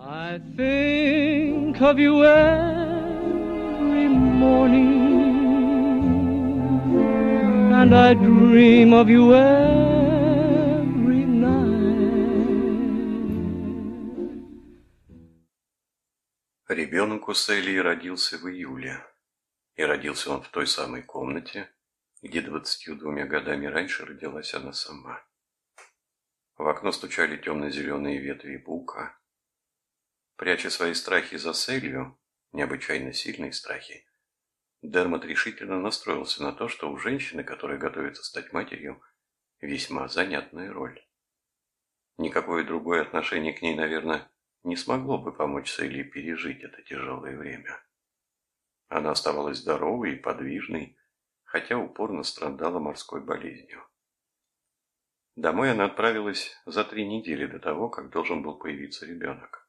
I think of you every morning, and I dream of you every night. Ребенок у Селии родился в июле, и родился он в той самой комнате, где двадцатью двумя годами раньше родилась она сама. В окно стучали темно-зеленые ветви бука. Пряча свои страхи за Селью, необычайно сильные страхи, Дермот решительно настроился на то, что у женщины, которая готовится стать матерью, весьма занятная роль. Никакое другое отношение к ней, наверное, не смогло бы помочь Селли пережить это тяжелое время. Она оставалась здоровой и подвижной, хотя упорно страдала морской болезнью. Домой она отправилась за три недели до того, как должен был появиться ребенок.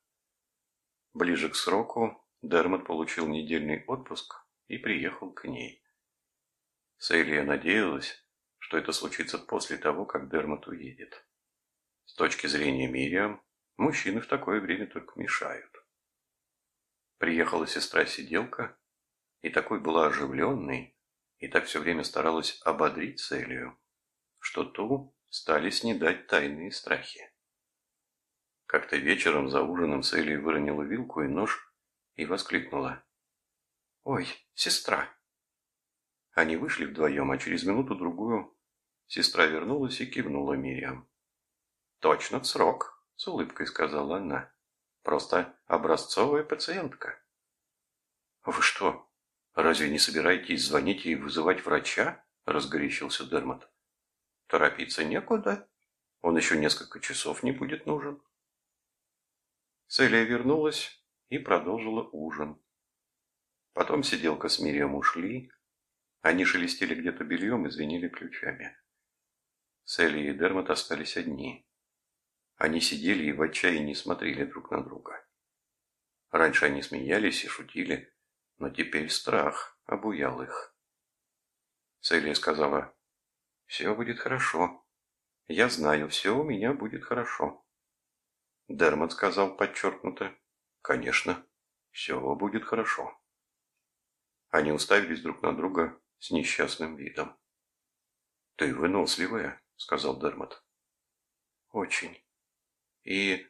Ближе к сроку Дермот получил недельный отпуск и приехал к ней. Селия надеялась, что это случится после того, как Дермот уедет. С точки зрения Мириам, мужчины в такое время только мешают. Приехала сестра-сиделка, и такой была оживленной, и так все время старалась ободрить Селию, что ту стали снедать тайные страхи. Как-то вечером за ужином Селия выронила вилку и нож и воскликнула. «Ой, сестра!» Они вышли вдвоем, а через минуту-другую сестра вернулась и кивнула Мириам. «Точно в срок», — с улыбкой сказала она. «Просто образцовая пациентка». «Вы что, «Разве не собираетесь звонить и вызывать врача?» – разгорячился Дермот. «Торопиться некуда. Он еще несколько часов не будет нужен». Селия вернулась и продолжила ужин. Потом сиделка с Мирием ушли. Они шелестели где-то бельем и звенели ключами. Селия и Дермот остались одни. Они сидели и в отчаянии смотрели друг на друга. Раньше они смеялись и шутили, но теперь страх обуял их. Целия сказала, «Все будет хорошо. Я знаю, все у меня будет хорошо». Дермат сказал подчеркнуто, «Конечно, все будет хорошо». Они уставились друг на друга с несчастным видом. «Ты выносливая», — сказал Дермат. «Очень. И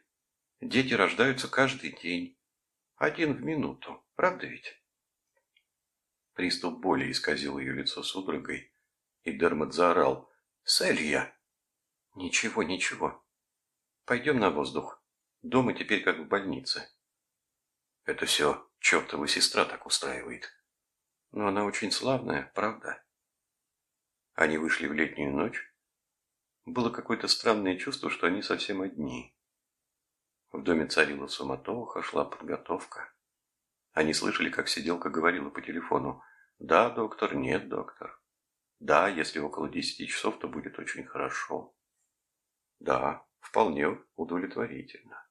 дети рождаются каждый день. Один в минуту. Правда ведь?» Приступ боли исказил ее лицо судорогой, и Дермат заорал «Селья!» «Ничего, ничего. Пойдем на воздух. Дома теперь как в больнице». «Это все чертова сестра так устраивает». «Но она очень славная, правда?» Они вышли в летнюю ночь. Было какое-то странное чувство, что они совсем одни. В доме царила суматоха, шла подготовка. Они слышали, как сиделка говорила по телефону. «Да, доктор, нет, доктор. Да, если около десяти часов, то будет очень хорошо. Да, вполне удовлетворительно».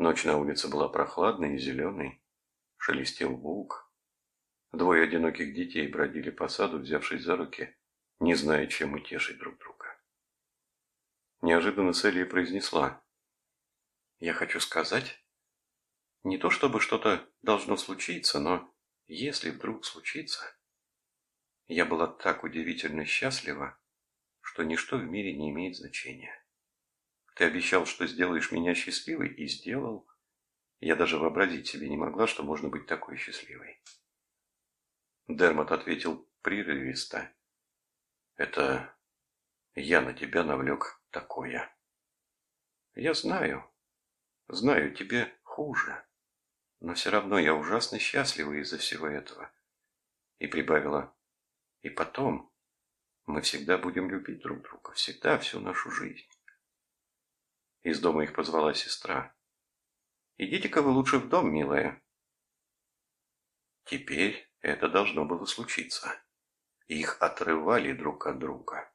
Ночь на улице была прохладной и зеленой. Шелестел лук. Двое одиноких детей бродили по саду, взявшись за руки, не зная, чем утешить друг друга. Неожиданно Селия произнесла. «Я хочу сказать, не то чтобы что-то должно случиться, но если вдруг случится... Я была так удивительно счастлива, что ничто в мире не имеет значения. Ты обещал, что сделаешь меня счастливой, и сделал. Я даже вообразить себе не могла, что можно быть такой счастливой. Дермот ответил прерывисто. Это я на тебя навлек такое. Я знаю. Знаю, тебе хуже. Но все равно я ужасно счастлива из-за всего этого. И прибавила, и потом мы всегда будем любить друг друга, всегда, всю нашу жизнь. Из дома их позвала сестра. «Идите-ка вы лучше в дом, милая». Теперь это должно было случиться. Их отрывали друг от друга.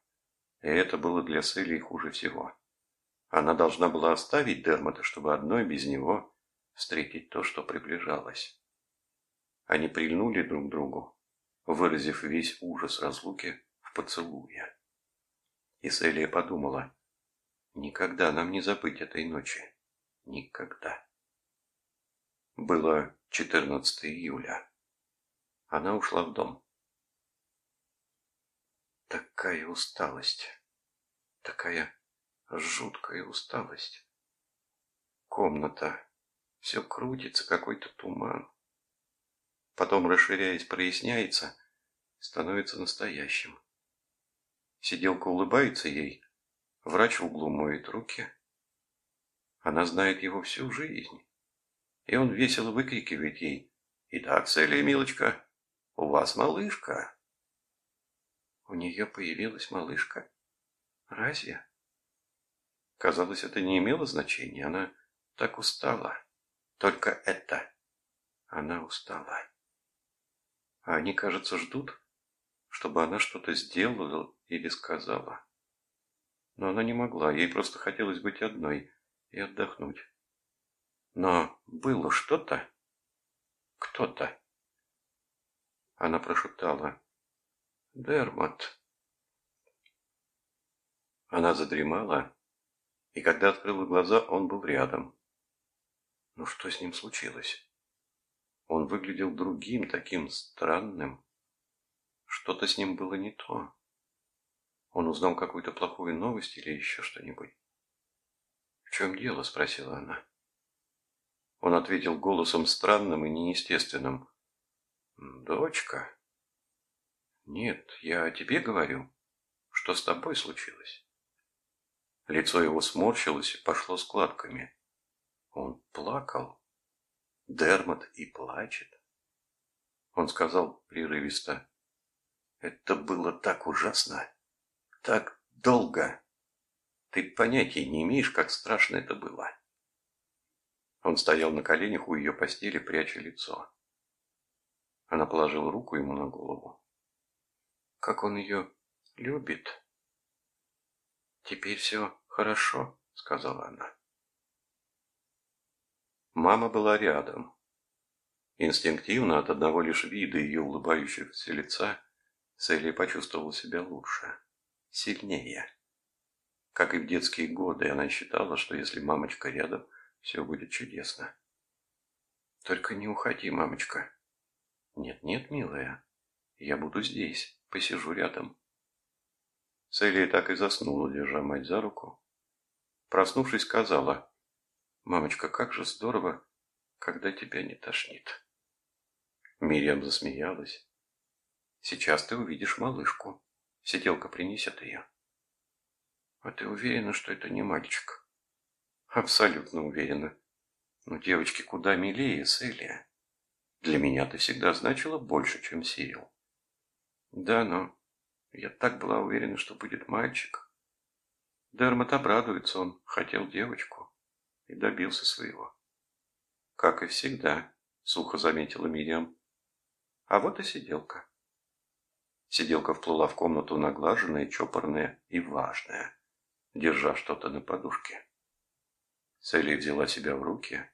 И это было для Селли хуже всего. Она должна была оставить Дермота, чтобы одной без него встретить то, что приближалось. Они прильнули друг к другу, выразив весь ужас разлуки в поцелуе. И Селия подумала, никогда нам не забыть этой ночи. никогда. Было 14 июля. Она ушла в дом. Такая усталость, такая жуткая усталость. Комната, все крутится, какой-то туман. Потом, расширяясь, проясняется, становится настоящим. Сиделка улыбается ей, врач в углу моет руки. Она знает его всю жизнь. И он весело выкрикивает ей, «Итак, Селия, милочка, у вас малышка». У нее появилась малышка? Разве? Казалось, это не имело значения. Она так устала. Только это. Она устала. А они, кажется, ждут, чтобы она что-то сделала или сказала. Но она не могла, ей просто хотелось быть одной и отдохнуть. Но было что-то, кто-то. Она прошептала «Дермат». Она задремала, и когда открыла глаза, он был рядом. Ну что с ним случилось? Он выглядел другим, таким странным. Что-то с ним было не то. Он узнал какую-то плохую новость или еще что-нибудь. «В чем дело?» – спросила она. Он ответил голосом странным и неестественным. «Дочка?» «Нет, я о тебе говорю. Что с тобой случилось?» Лицо его сморщилось и пошло складками. Он плакал. Дермат и плачет. Он сказал прерывисто. Это было так ужасно. Так долго. Ты понятия не имеешь, как страшно это было. Он стоял на коленях у ее постели, пряча лицо. Она положила руку ему на голову. Как он ее любит. Теперь все хорошо, сказала она. Мама была рядом. Инстинктивно от одного лишь вида ее улыбающегося лица Селия почувствовала себя лучше, сильнее. Как и в детские годы, она считала, что если мамочка рядом, все будет чудесно. «Только не уходи, мамочка». «Нет-нет, милая, я буду здесь, посижу рядом». Селия так и заснула, держа мать за руку. Проснувшись, сказала, Мамочка, как же здорово, когда тебя не тошнит. Мириам засмеялась. Сейчас ты увидишь малышку. Сиделка принесет ее. А ты уверена, что это не мальчик? Абсолютно уверена. Но девочки куда милее, Селия. Для меня ты всегда значила больше, чем Сирил. Да, но я так была уверена, что будет мальчик. Дермат обрадуется, он хотел девочку и добился своего. Как и всегда, сухо заметила Мириам. А вот и сиделка. Сиделка вплыла в комнату наглаженная, чопорная и важная, держа что-то на подушке. Селли взяла себя в руки.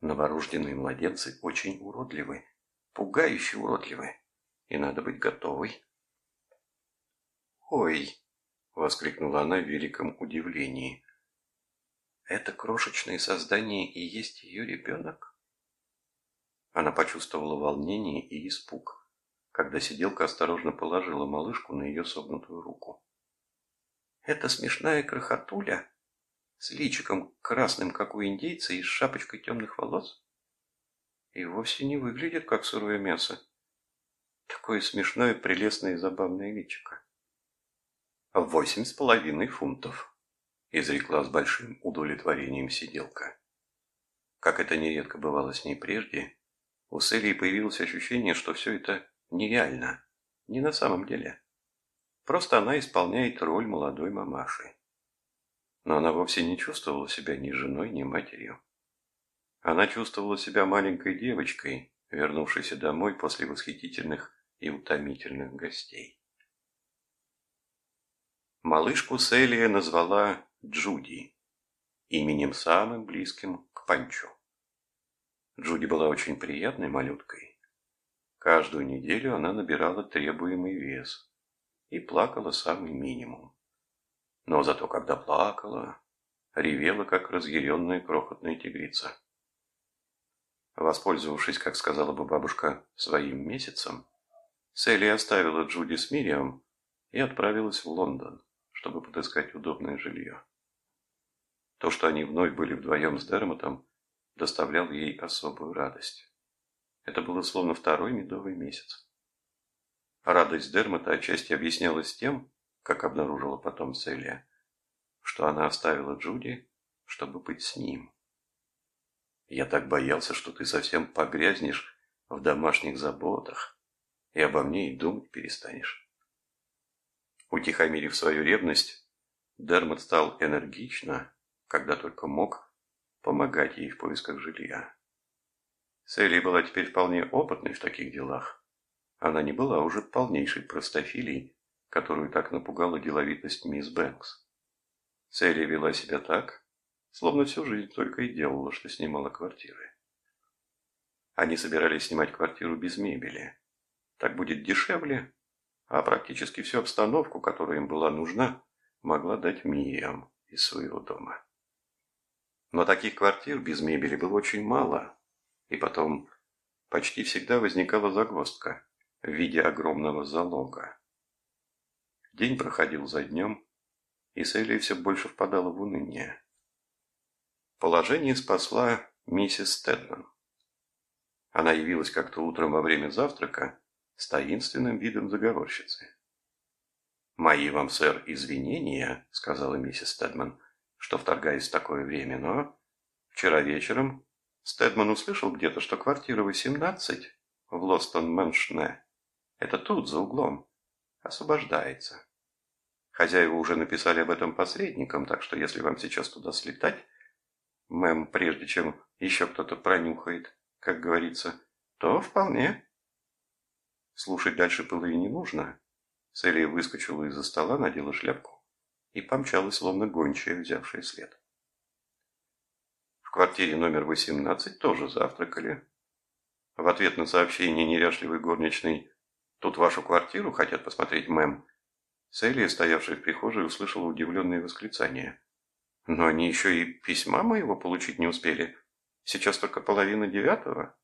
Новорожденные младенцы очень уродливы, пугающе уродливы, и надо быть готовой. «Ой!» — воскликнула она в великом удивлении. Это крошечное создание и есть ее ребенок? Она почувствовала волнение и испуг, когда сиделка осторожно положила малышку на ее согнутую руку. Это смешная крохотуля с личиком красным, как у индейца, и с шапочкой темных волос? И вовсе не выглядит, как сырое мясо. Такое смешное, прелестное и забавное личико. Восемь с половиной фунтов изрекла с большим удовлетворением сиделка. Как это нередко бывало с ней прежде, у Селии появилось ощущение, что все это нереально, не на самом деле. Просто она исполняет роль молодой мамаши. Но она вовсе не чувствовала себя ни женой, ни матерью. Она чувствовала себя маленькой девочкой, вернувшейся домой после восхитительных и утомительных гостей. Малышку Селия назвала Джуди, именем самым близким к Панчо. Джуди была очень приятной малюткой. Каждую неделю она набирала требуемый вес и плакала самый минимум. Но зато когда плакала, ревела, как разъяренная крохотная тигрица. Воспользовавшись, как сказала бы бабушка, своим месяцем, Селли оставила Джуди с Мириам и отправилась в Лондон, чтобы подыскать удобное жилье. То, что они вновь были вдвоем с Дермотом, доставляло ей особую радость. Это было словно второй медовый месяц. Радость Дермота отчасти объяснялась тем, как обнаружила потом Селия, что она оставила Джуди, чтобы быть с ним. Я так боялся, что ты совсем погрязнешь в домашних заботах и обо мне и думать перестанешь. Утихомирив свою ревность, Дермот стал энергично, когда только мог, помогать ей в поисках жилья. Селли была теперь вполне опытной в таких делах. Она не была уже полнейшей простофилией, которую так напугала деловитость мисс Бэнкс. Селли вела себя так, Словно всю жизнь только и делала, что снимала квартиры. Они собирались снимать квартиру без мебели. Так будет дешевле, а практически всю обстановку, которая им была нужна, могла дать Миям из своего дома. Но таких квартир без мебели было очень мало, и потом почти всегда возникала загвоздка в виде огромного залога. День проходил за днем, и Селия все больше впадала в уныние. Положение спасла миссис Стедман. Она явилась как-то утром во время завтрака с таинственным видом заговорщицы. «Мои вам, сэр, извинения», — сказала миссис Стедман, что вторгаясь в такое время, но вчера вечером Стедман услышал где-то, что квартира 18 в Лостон-Мэншне, это тут, за углом, освобождается. Хозяева уже написали об этом посредникам, так что если вам сейчас туда слетать, мэм, прежде чем еще кто-то пронюхает, как говорится, то вполне. Слушать дальше было и не нужно. Селия выскочила из-за стола, надела шляпку и помчалась, словно гончая, взявшая след. Квартире номер 18 тоже завтракали. В ответ на сообщение неряшливой горничной «Тут вашу квартиру хотят посмотреть, мэм», Селия, стоявшая в прихожей, услышала удивленные восклицания. Но они еще и письма моего получить не успели. Сейчас только половина девятого.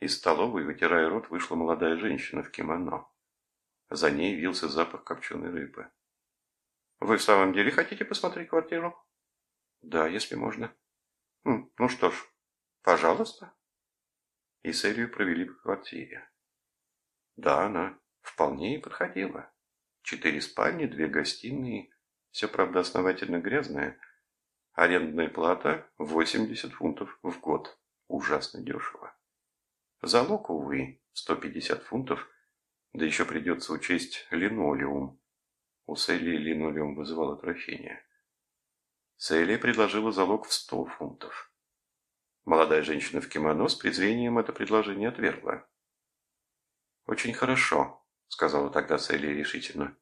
Из столовой, вытирая рот, вышла молодая женщина в кимоно. За ней вился запах копченой рыбы. «Вы в самом деле хотите посмотреть квартиру?» «Да, если можно». «Ну что ж, пожалуйста». И Селию провели по квартире. Да, она вполне и подходила. Четыре спальни, две гостиные все, правда, основательно грязное. Арендная плата 80 фунтов в год. Ужасно дешево. Залог, увы, 150 фунтов, да еще придется учесть линолеум. У Селли линолеум вызывал отвращение. Селли предложила залог в 100 фунтов. Молодая женщина в кимоно с презрением это предложение отвергла. «Очень хорошо», — сказала тогда Селли решительно.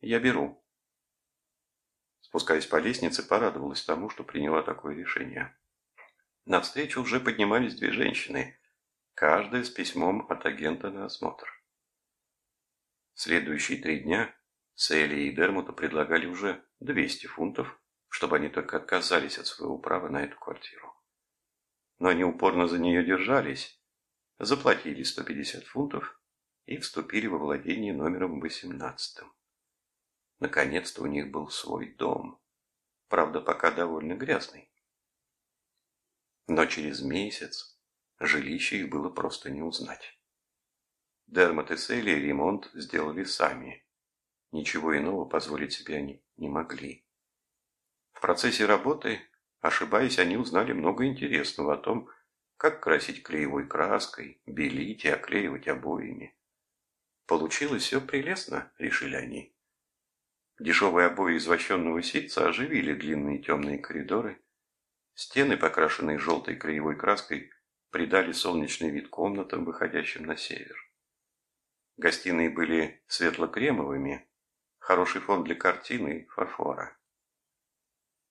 «Я беру». Спускаясь по лестнице, порадовалась тому, что приняла такое решение. Навстречу уже поднимались две женщины, каждая с письмом от агента на осмотр. Следующие три дня Селли и Дермуту предлагали уже 200 фунтов, чтобы они только отказались от своего права на эту квартиру. Но они упорно за нее держались, заплатили 150 фунтов и вступили во владение номером 18. Наконец-то у них был свой дом. Правда, пока довольно грязный. Но через месяц жилище их было просто не узнать. Дермат и Селли ремонт сделали сами. Ничего иного позволить себе они не могли. В процессе работы, ошибаясь, они узнали много интересного о том, как красить клеевой краской, белить и оклеивать обоями. Получилось все прелестно, решили они. Дешевые обои из вощенного ситца оживили длинные темные коридоры. Стены, покрашенные желтой краевой краской, придали солнечный вид комнатам, выходящим на север. Гостиные были светло-кремовыми, хороший фон для картины и фарфора.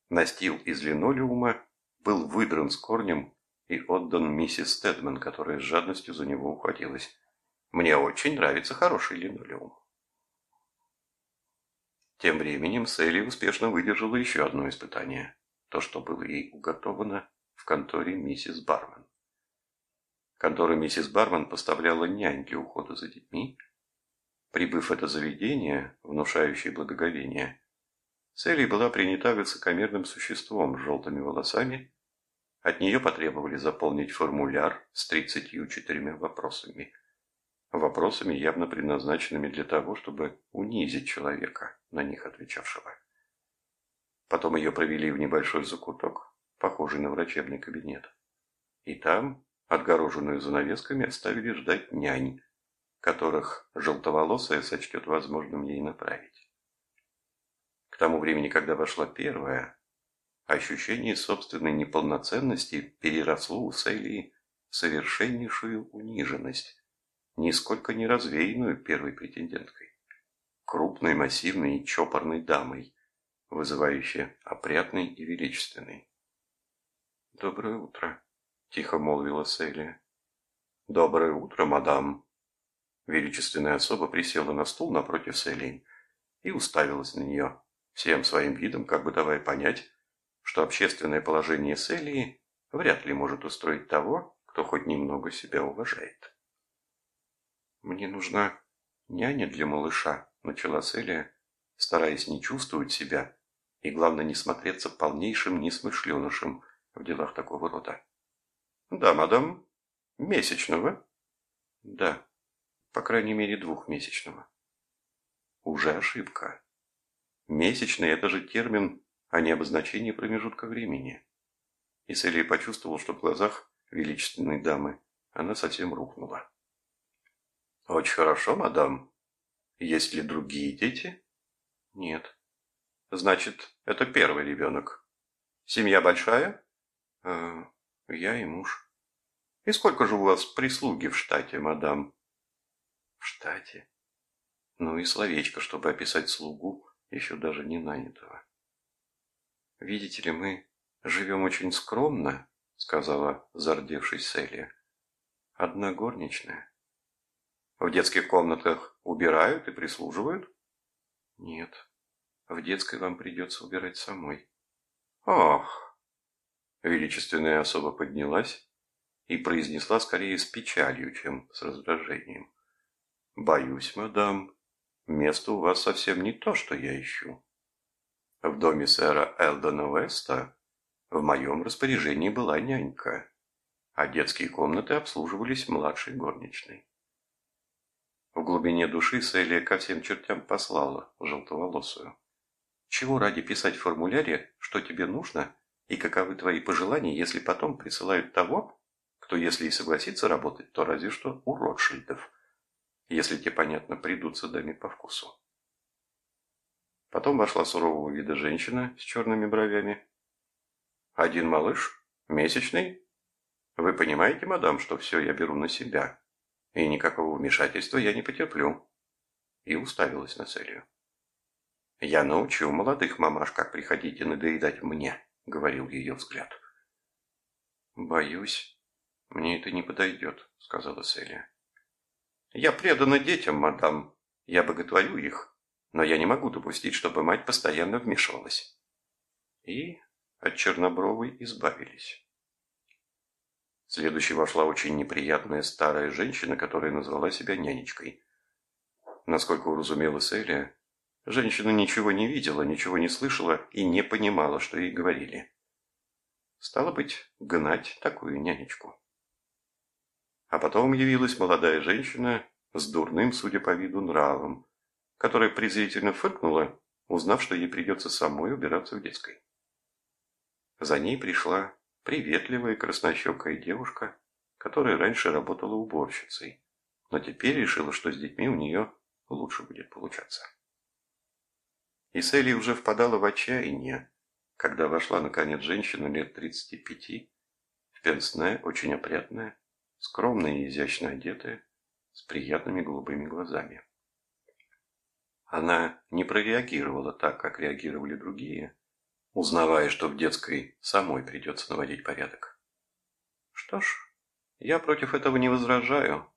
Настил из линолеума был выдран с корнем и отдан миссис Стедман, которая с жадностью за него ухватилась. «Мне очень нравится хороший линолеум». Тем временем Селли успешно выдержала еще одно испытание. То, что было ей уготовано в конторе миссис Барман. Контора миссис Барман поставляла нянь для ухода за детьми. Прибыв это заведение, внушающее благоговение, Селли была принята высокомерным существом с желтыми волосами. От нее потребовали заполнить формуляр с 34 вопросами. Вопросами, явно предназначенными для того, чтобы унизить человека, на них отвечавшего. Потом ее провели в небольшой закуток, похожий на врачебный кабинет. И там, отгороженную занавесками, оставили ждать нянь, которых желтоволосая сочтет возможным ей направить. К тому времени, когда вошла первая, ощущение собственной неполноценности переросло у Селии в совершеннейшую униженность, нисколько не развеянную первой претенденткой. Крупной, массивной и чопорной дамой, вызывающей опрятной и величественной. «Доброе утро», — тихо молвила Селия. «Доброе утро, мадам». Величественная особа присела на стул напротив Селии и уставилась на нее, всем своим видом, как бы давая понять, что общественное положение Селии вряд ли может устроить того, кто хоть немного себя уважает. «Мне нужна няня для малыша», — начала Селия, стараясь не чувствовать себя и, главное, не смотреться полнейшим несмышленышем в делах такого рода. «Да, мадам. Месячного?» «Да. По крайней мере, двухмесячного». «Уже ошибка. Месячный – это же термин, а не обозначение промежутка времени». И Селия почувствовал, что в глазах величественной дамы она совсем рухнула. «Очень хорошо, мадам. Есть ли другие дети?» «Нет». «Значит, это первый ребенок. Семья большая?» э, «Я и муж». «И сколько же у вас прислуги в штате, мадам?» «В штате?» Ну и словечко, чтобы описать слугу, еще даже не нанятого. «Видите ли, мы живем очень скромно», — сказала зардевшись Селия. «Одна горничная». В детских комнатах убирают и прислуживают? Нет. В детской вам придется убирать самой. Ах! Величественная особа поднялась и произнесла скорее с печалью, чем с раздражением. Боюсь, мадам, место у вас совсем не то, что я ищу. В доме сэра Элдона Веста в моем распоряжении была нянька, а детские комнаты обслуживались младшей горничной. В глубине души Селия ко всем чертям послала желтоволосую. Чего ради писать в формуляре, что тебе нужно, и каковы твои пожелания, если потом присылают того, кто, если и согласится работать, то разве что у Ротшильдов, если те, понятно, придутся даме по вкусу. Потом вошла сурового вида женщина с черными бровями. «Один малыш? Месячный? Вы понимаете, мадам, что все я беру на себя?» и никакого вмешательства я не потерплю. И уставилась на Селию. «Я научу молодых мамаш, как приходить и надоедать мне», — говорил ее взгляд. «Боюсь, мне это не подойдет», — сказала Селия. «Я предана детям, мадам. Я боготворю их, но я не могу допустить, чтобы мать постоянно вмешивалась». И от Чернобровой избавились. Следующей вошла очень неприятная старая женщина, которая назвала себя нянечкой. Насколько уразумела Селия, женщина ничего не видела, ничего не слышала и не понимала, что ей говорили. Стало быть, гнать такую нянечку. А потом явилась молодая женщина с дурным, судя по виду, нравом, которая презрительно фыркнула, узнав, что ей придется самой убираться в детской. За ней пришла приветливая краснощекая девушка, которая раньше работала уборщицей, но теперь решила, что с детьми у нее лучше будет получаться. И Селли уже впадала в отчаяние, когда вошла наконец женщина лет 35, в пенсне, очень опрятная, скромная и изящно одетая, с приятными голубыми глазами. Она не прореагировала так, как реагировали другие, узнавая, что в детской самой придется наводить порядок. Что ж, я против этого не возражаю.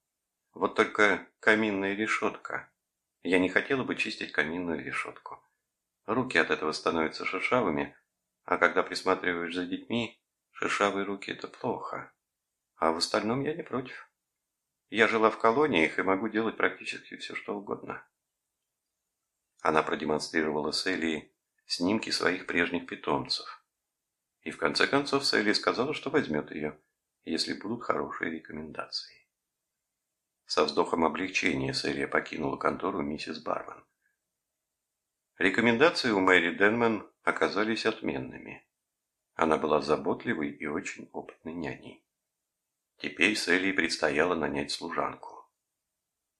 Вот только каминная решетка. Я не хотела бы чистить каминную решетку. Руки от этого становятся шершавыми, а когда присматриваешь за детьми, шершавые руки – это плохо. А в остальном я не против. Я жила в колониях и могу делать практически все, что угодно. Она продемонстрировала Селии снимки своих прежних питомцев. И в конце концов Селия сказала, что возьмет ее, если будут хорошие рекомендации. Со вздохом облегчения Селия покинула контору миссис Барван. Рекомендации у Мэри Денман оказались отменными. Она была заботливой и очень опытной няней. Теперь Селии предстояло нанять служанку.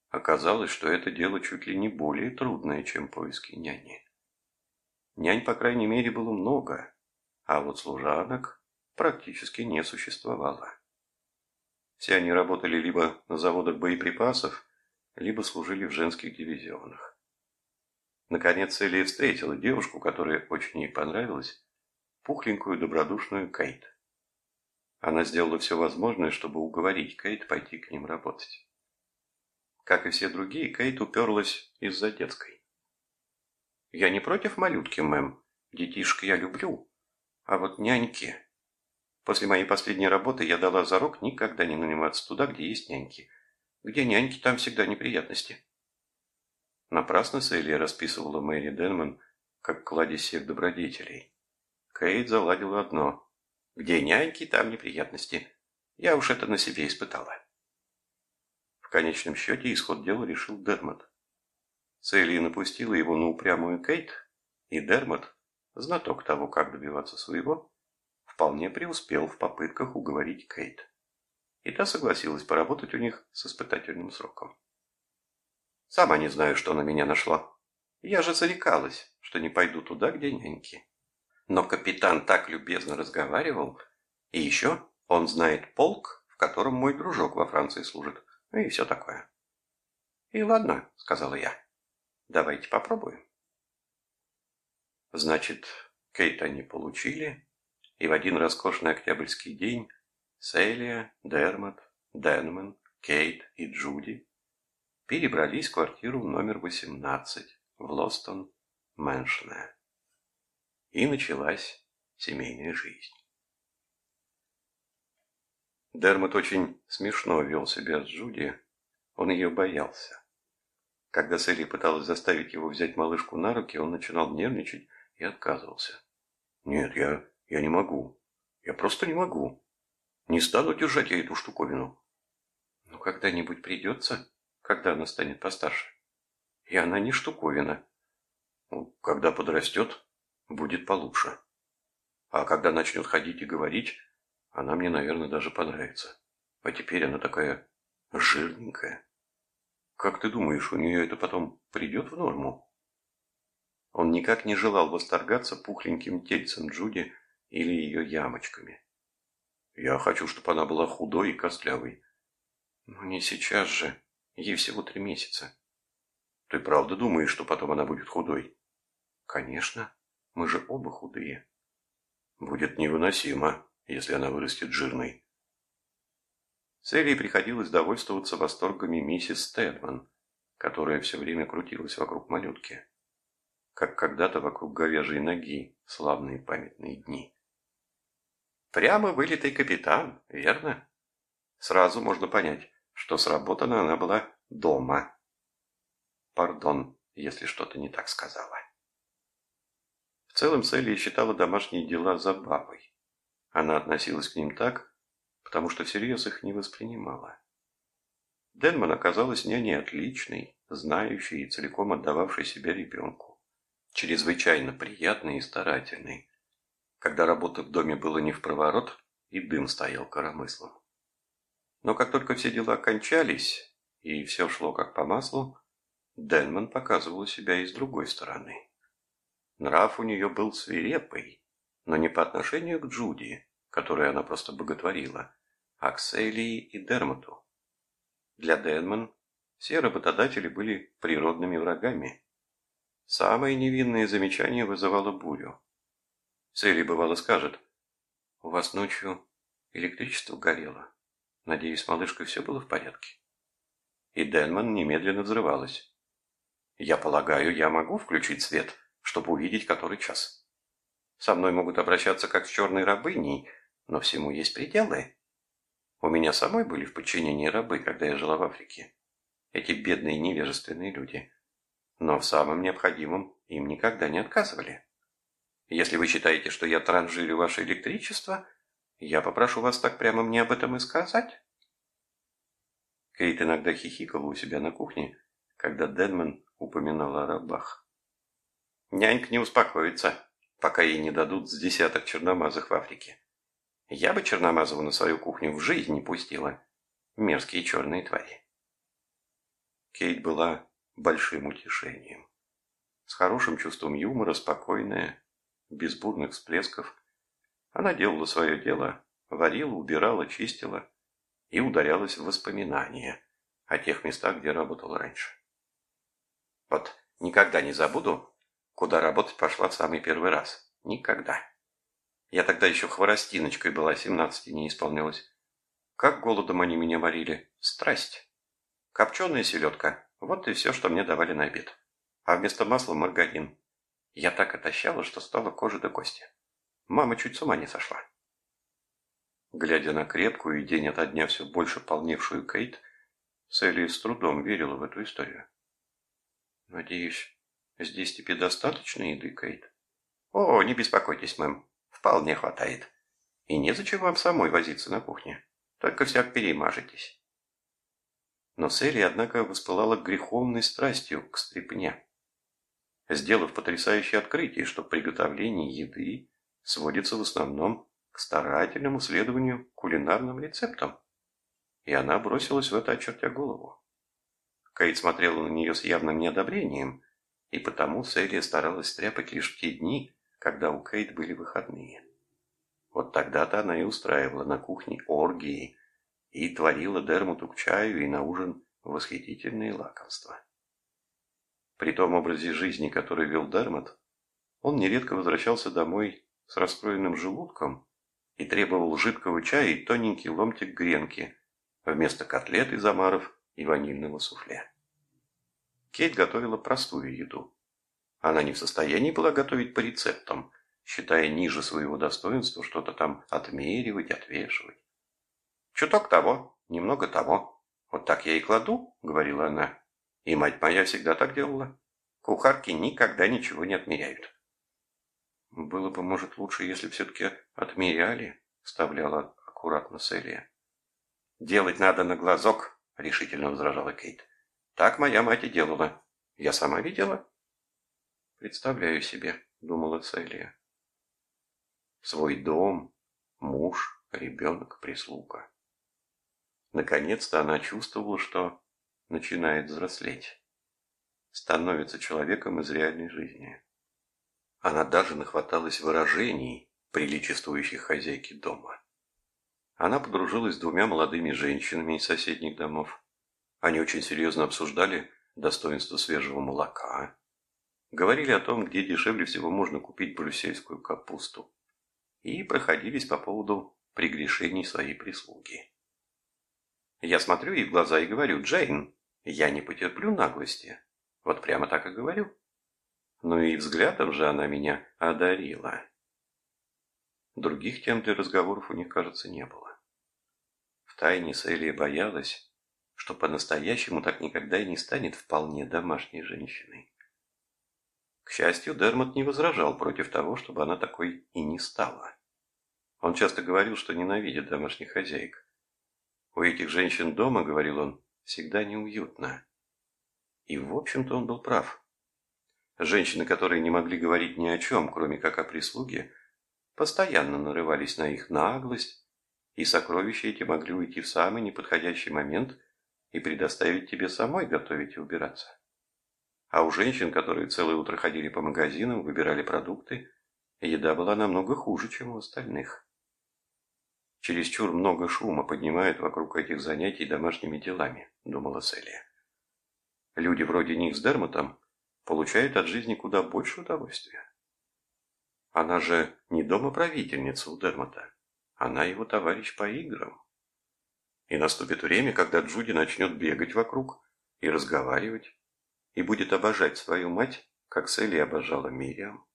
Оказалось, что это дело чуть ли не более трудное, чем поиски няни. Нянь, по крайней мере, было много, а вот служанок практически не существовало. Все они работали либо на заводах боеприпасов, либо служили в женских дивизионах. Наконец Элия встретила девушку, которая очень ей понравилась, пухленькую добродушную Кейт. Она сделала все возможное, чтобы уговорить Кейт пойти к ним работать. Как и все другие, Кейт уперлась из-за детской. «Я не против малютки, мэм. Детишек я люблю. А вот няньки...» После моей последней работы я дала зарок никогда не наниматься туда, где есть няньки. Где няньки, там всегда неприятности. Напрасно Селия расписывала Мэри Денман как кладезь всех добродетелей. Кейт заладила одно. Где няньки, там неприятности. Я уж это на себе испытала. В конечном счете исход дела решил Дермот. Селия напустила его на упрямую Кейт, и Дермот, знаток того, как добиваться своего, вполне преуспел в попытках уговорить Кейт. И та согласилась поработать у них с испытательным сроком. Сама не знаю, что на меня нашло. Я же зарекалась, что не пойду туда, где няньки. Но капитан так любезно разговаривал. И еще он знает полк, в котором мой дружок во Франции служит. И все такое. И ладно, сказала я. Давайте попробуем. Значит, Кейт они получили, и в один роскошный октябрьский день Селия, Дермат, Денман, Кейт и Джуди перебрались в квартиру номер 18 в Лостон Мэншне. И началась семейная жизнь. Дермот очень смешно вел себя с Джуди, он ее боялся. Когда Селли пыталась заставить его взять малышку на руки, он начинал нервничать и отказывался. «Нет, я, я не могу. Я просто не могу. Не стану держать я эту штуковину». «Ну, когда-нибудь придется», когда она станет постарше. И она не штуковина. Ну, когда подрастет, будет получше. А когда начнет ходить и говорить, она мне, наверное, даже понравится. А теперь она такая жирненькая. Как ты думаешь, у нее это потом придет в норму? Он никак не желал восторгаться пухленьким тельцем Джуди или ее ямочками. Я хочу, чтобы она была худой и костлявой. Но не сейчас же. Ей всего три месяца. Ты правда думаешь, что потом она будет худой? Конечно. Мы же оба худые. Будет невыносимо, если она вырастет жирной. Селии приходилось довольствоваться восторгами миссис Стэдман, которая все время крутилась вокруг малютки. Как когда-то вокруг говяжьей ноги, славные памятные дни. Прямо вылитый капитан, верно? Сразу можно понять, что сработана она была дома. Пардон, если что-то не так сказала. Целом Селия считала домашние дела забавой. Она относилась к ним так, потому что всерьез их не воспринимала. Денман оказалась няней отличной, знающей и целиком отдававшей себя ребенку. Чрезвычайно приятной и старательной, когда работы в доме было не в проворот, и дым стоял коромыслом. Но как только все дела кончались, и все шло как по маслу, Денман показывала себя и с другой стороны. Нрав у нее был свирепый, но не по отношению к Джуди, которую она просто боготворила, а к Сейлии и Дермоту. Для Денман все работодатели были природными врагами. Самое невинное замечание вызывало бурю. Сейли бывало скажет, «У вас ночью электричество горело». Надеюсь, с малышкой все было в порядке? И Денман немедленно взрывалась. Я полагаю, я могу включить свет, чтобы увидеть, который час. Со мной могут обращаться как с черной рабыней, но всему есть пределы. У меня самой были в подчинении рабы, когда я жила в Африке. Эти бедные невежественные люди. Но в самом необходимом им никогда не отказывали. Если вы считаете, что я транжирю ваше электричество, я попрошу вас так прямо мне об этом и сказать. Кейт иногда хихикала у себя на кухне, когда Денман упоминал о рабах. Нянька не успокоится, пока ей не дадут с десяток черномазых в Африке. Я бы Черномазову на свою кухню в жизнь не пустила. Мерзкие черные твари. Кейт была большим утешением. С хорошим чувством юмора, спокойная, без бурных всплесков. Она делала свое дело, варила, убирала, чистила и ударялась в воспоминания о тех местах, где работала раньше. Вот никогда не забуду, куда работать пошла в самый первый раз. Никогда. Я тогда еще хворостиночкой была, семнадцати не исполнилось. Как голодом они меня морили. Страсть. Копченая селедка. Вот и все, что мне давали на обед. А вместо масла маргарин. Я так отощала, что стала кожа до кости. Мама чуть с ума не сошла. Глядя на крепкую и день ото дня все больше полневшую Кейт, Селли с трудом верила в эту историю. «Надеюсь, здесь тебе достаточно еды, Кейт?» «О, не беспокойтесь, мэм. Вполне хватает. И незачем вам самой возиться на кухне. Только всяк перемажетесь. Но Селли, однако, воспылала греховной страстью к стрипне. Сделав потрясающее открытие, что приготовление еды сводится в основном к старательному следованию кулинарным рецептам. И она бросилась в это, очертя голову. Кейт смотрела на нее с явным неодобрением, и потому Селли старалась стряпать лишь в те дни, когда у Кейт были выходные. Вот тогда-то она и устраивала на кухне оргии и творила Дермуту к чаю и на ужин восхитительные лакомства. При том образе жизни, который вел Дермот, он нередко возвращался домой с расстроенным желудком и требовал жидкого чая и тоненький ломтик гренки вместо котлет из омаров и ванильного суфле. Кейт готовила простую еду. Она не в состоянии была готовить по рецептам, считая ниже своего достоинства что-то там отмеривать, отвешивать. «Чуток того, немного того. Вот так я и кладу», — говорила она. «И мать моя всегда так делала. Кухарки никогда ничего не отмеряют». «Было бы, может, лучше, если все-таки отмеряли», — вставляла аккуратно Селия. «Делать надо на глазок», — решительно возражала Кейт. «Так моя мать и делала. Я сама видела». «Представляю себе», — думала Селия. Свой дом, муж, ребенок, прислуга. Наконец-то она чувствовала, что начинает взрослеть. Становится человеком из реальной жизни. Она даже нахваталась выражений, приличествующих хозяйке дома. Она подружилась с двумя молодыми женщинами из соседних домов. Они очень серьезно обсуждали достоинство свежего молока, Говорили о том, где дешевле всего можно купить брюссельскую капусту. И проходились по поводу прегрешений своей прислуги. Я смотрю ей в глаза и говорю, Джейн, я не потерплю наглости. Вот прямо так и говорю. Ну и взглядом же она меня одарила. Других тем для разговоров у них, кажется, не было. Втайне Селия боялась, что по-настоящему так никогда и не станет вполне домашней женщиной. К счастью, Дермот не возражал против того, чтобы она такой и не стала. Он часто говорил, что ненавидит домашних хозяек. У этих женщин дома, говорил он, всегда неуютно. И, в общем-то, он был прав. Женщины, которые не могли говорить ни о чем, кроме как о прислуге, постоянно нарывались на их наглость, и сокровища эти могли уйти в самый неподходящий момент и предоставить тебе самой готовить и убираться. А у женщин, которые целое утро ходили по магазинам, выбирали продукты, еда была намного хуже, чем у остальных. Чересчур много шума поднимают вокруг этих занятий домашними делами, думала Селия. Люди вроде них с Дермотом получают от жизни куда больше удовольствия. Она же не домоправительница у Дермота, она его товарищ по играм. И наступит время, когда Джуди начнет бегать вокруг и разговаривать, и будет обожать свою мать, как Селли обожала Мириам.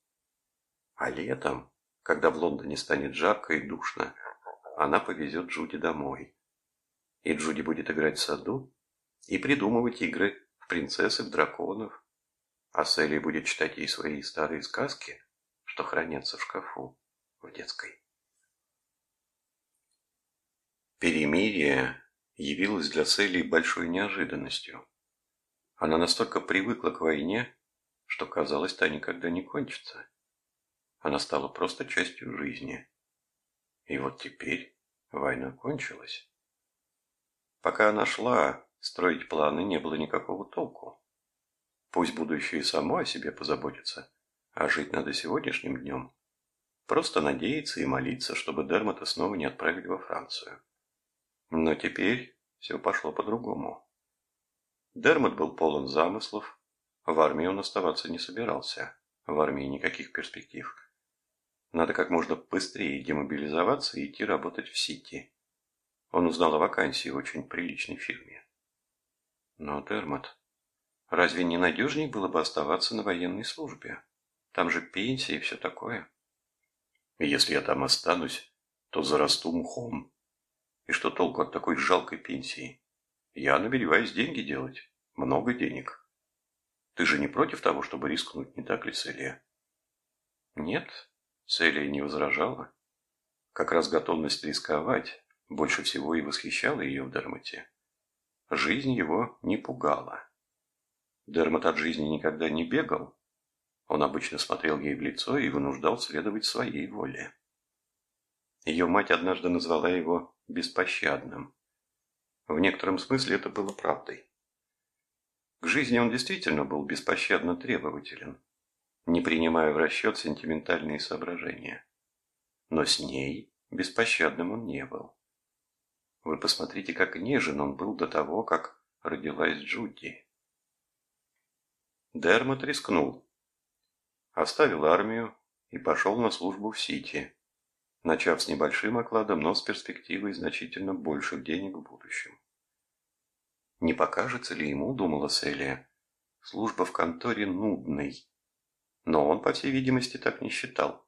А летом, когда в Лондоне станет жарко и душно, она повезет Джуди домой. И Джуди будет играть в саду и придумывать игры в принцессы, в драконов. А Селли будет читать ей свои старые сказки, что хранятся в шкафу в детской. Перемирие явилось для Селли большой неожиданностью. Она настолько привыкла к войне, что казалось, та никогда не кончится. Она стала просто частью жизни. И вот теперь война кончилась. Пока она шла, строить планы не было никакого толку. Пусть будущее само о себе позаботится, а жить надо сегодняшним днем. Просто надеяться и молиться, чтобы Дермота снова не отправили во Францию. Но теперь все пошло по-другому. Дермот был полон замыслов, в армии он оставаться не собирался, в армии никаких перспектив. Надо как можно быстрее демобилизоваться и идти работать в Сити. Он узнал о вакансии в очень приличной фирме. Но, Дермот, разве не надежнее было бы оставаться на военной службе? Там же пенсия и все такое. если я там останусь, то зарасту мхом. И что толку от такой жалкой пенсии? Я намереваюсь деньги делать. Много денег. Ты же не против того, чтобы рискнуть, не так ли, Селия? Нет, Селия не возражала. Как раз готовность рисковать больше всего и восхищала ее в Дермате. Жизнь его не пугала. Дермат от жизни никогда не бегал. Он обычно смотрел ей в лицо и вынуждал следовать своей воле. Ее мать однажды назвала его беспощадным. В некотором смысле это было правдой. К жизни он действительно был беспощадно требователен, не принимая в расчет сентиментальные соображения. Но с ней беспощадным он не был. Вы посмотрите, как нежен он был до того, как родилась Джуди. Дермот рискнул. Оставил армию и пошел на службу в Сити начав с небольшим окладом, но с перспективой значительно больших денег в будущем. Не покажется ли ему, думала Селия, служба в конторе нудной? Но он, по всей видимости, так не считал.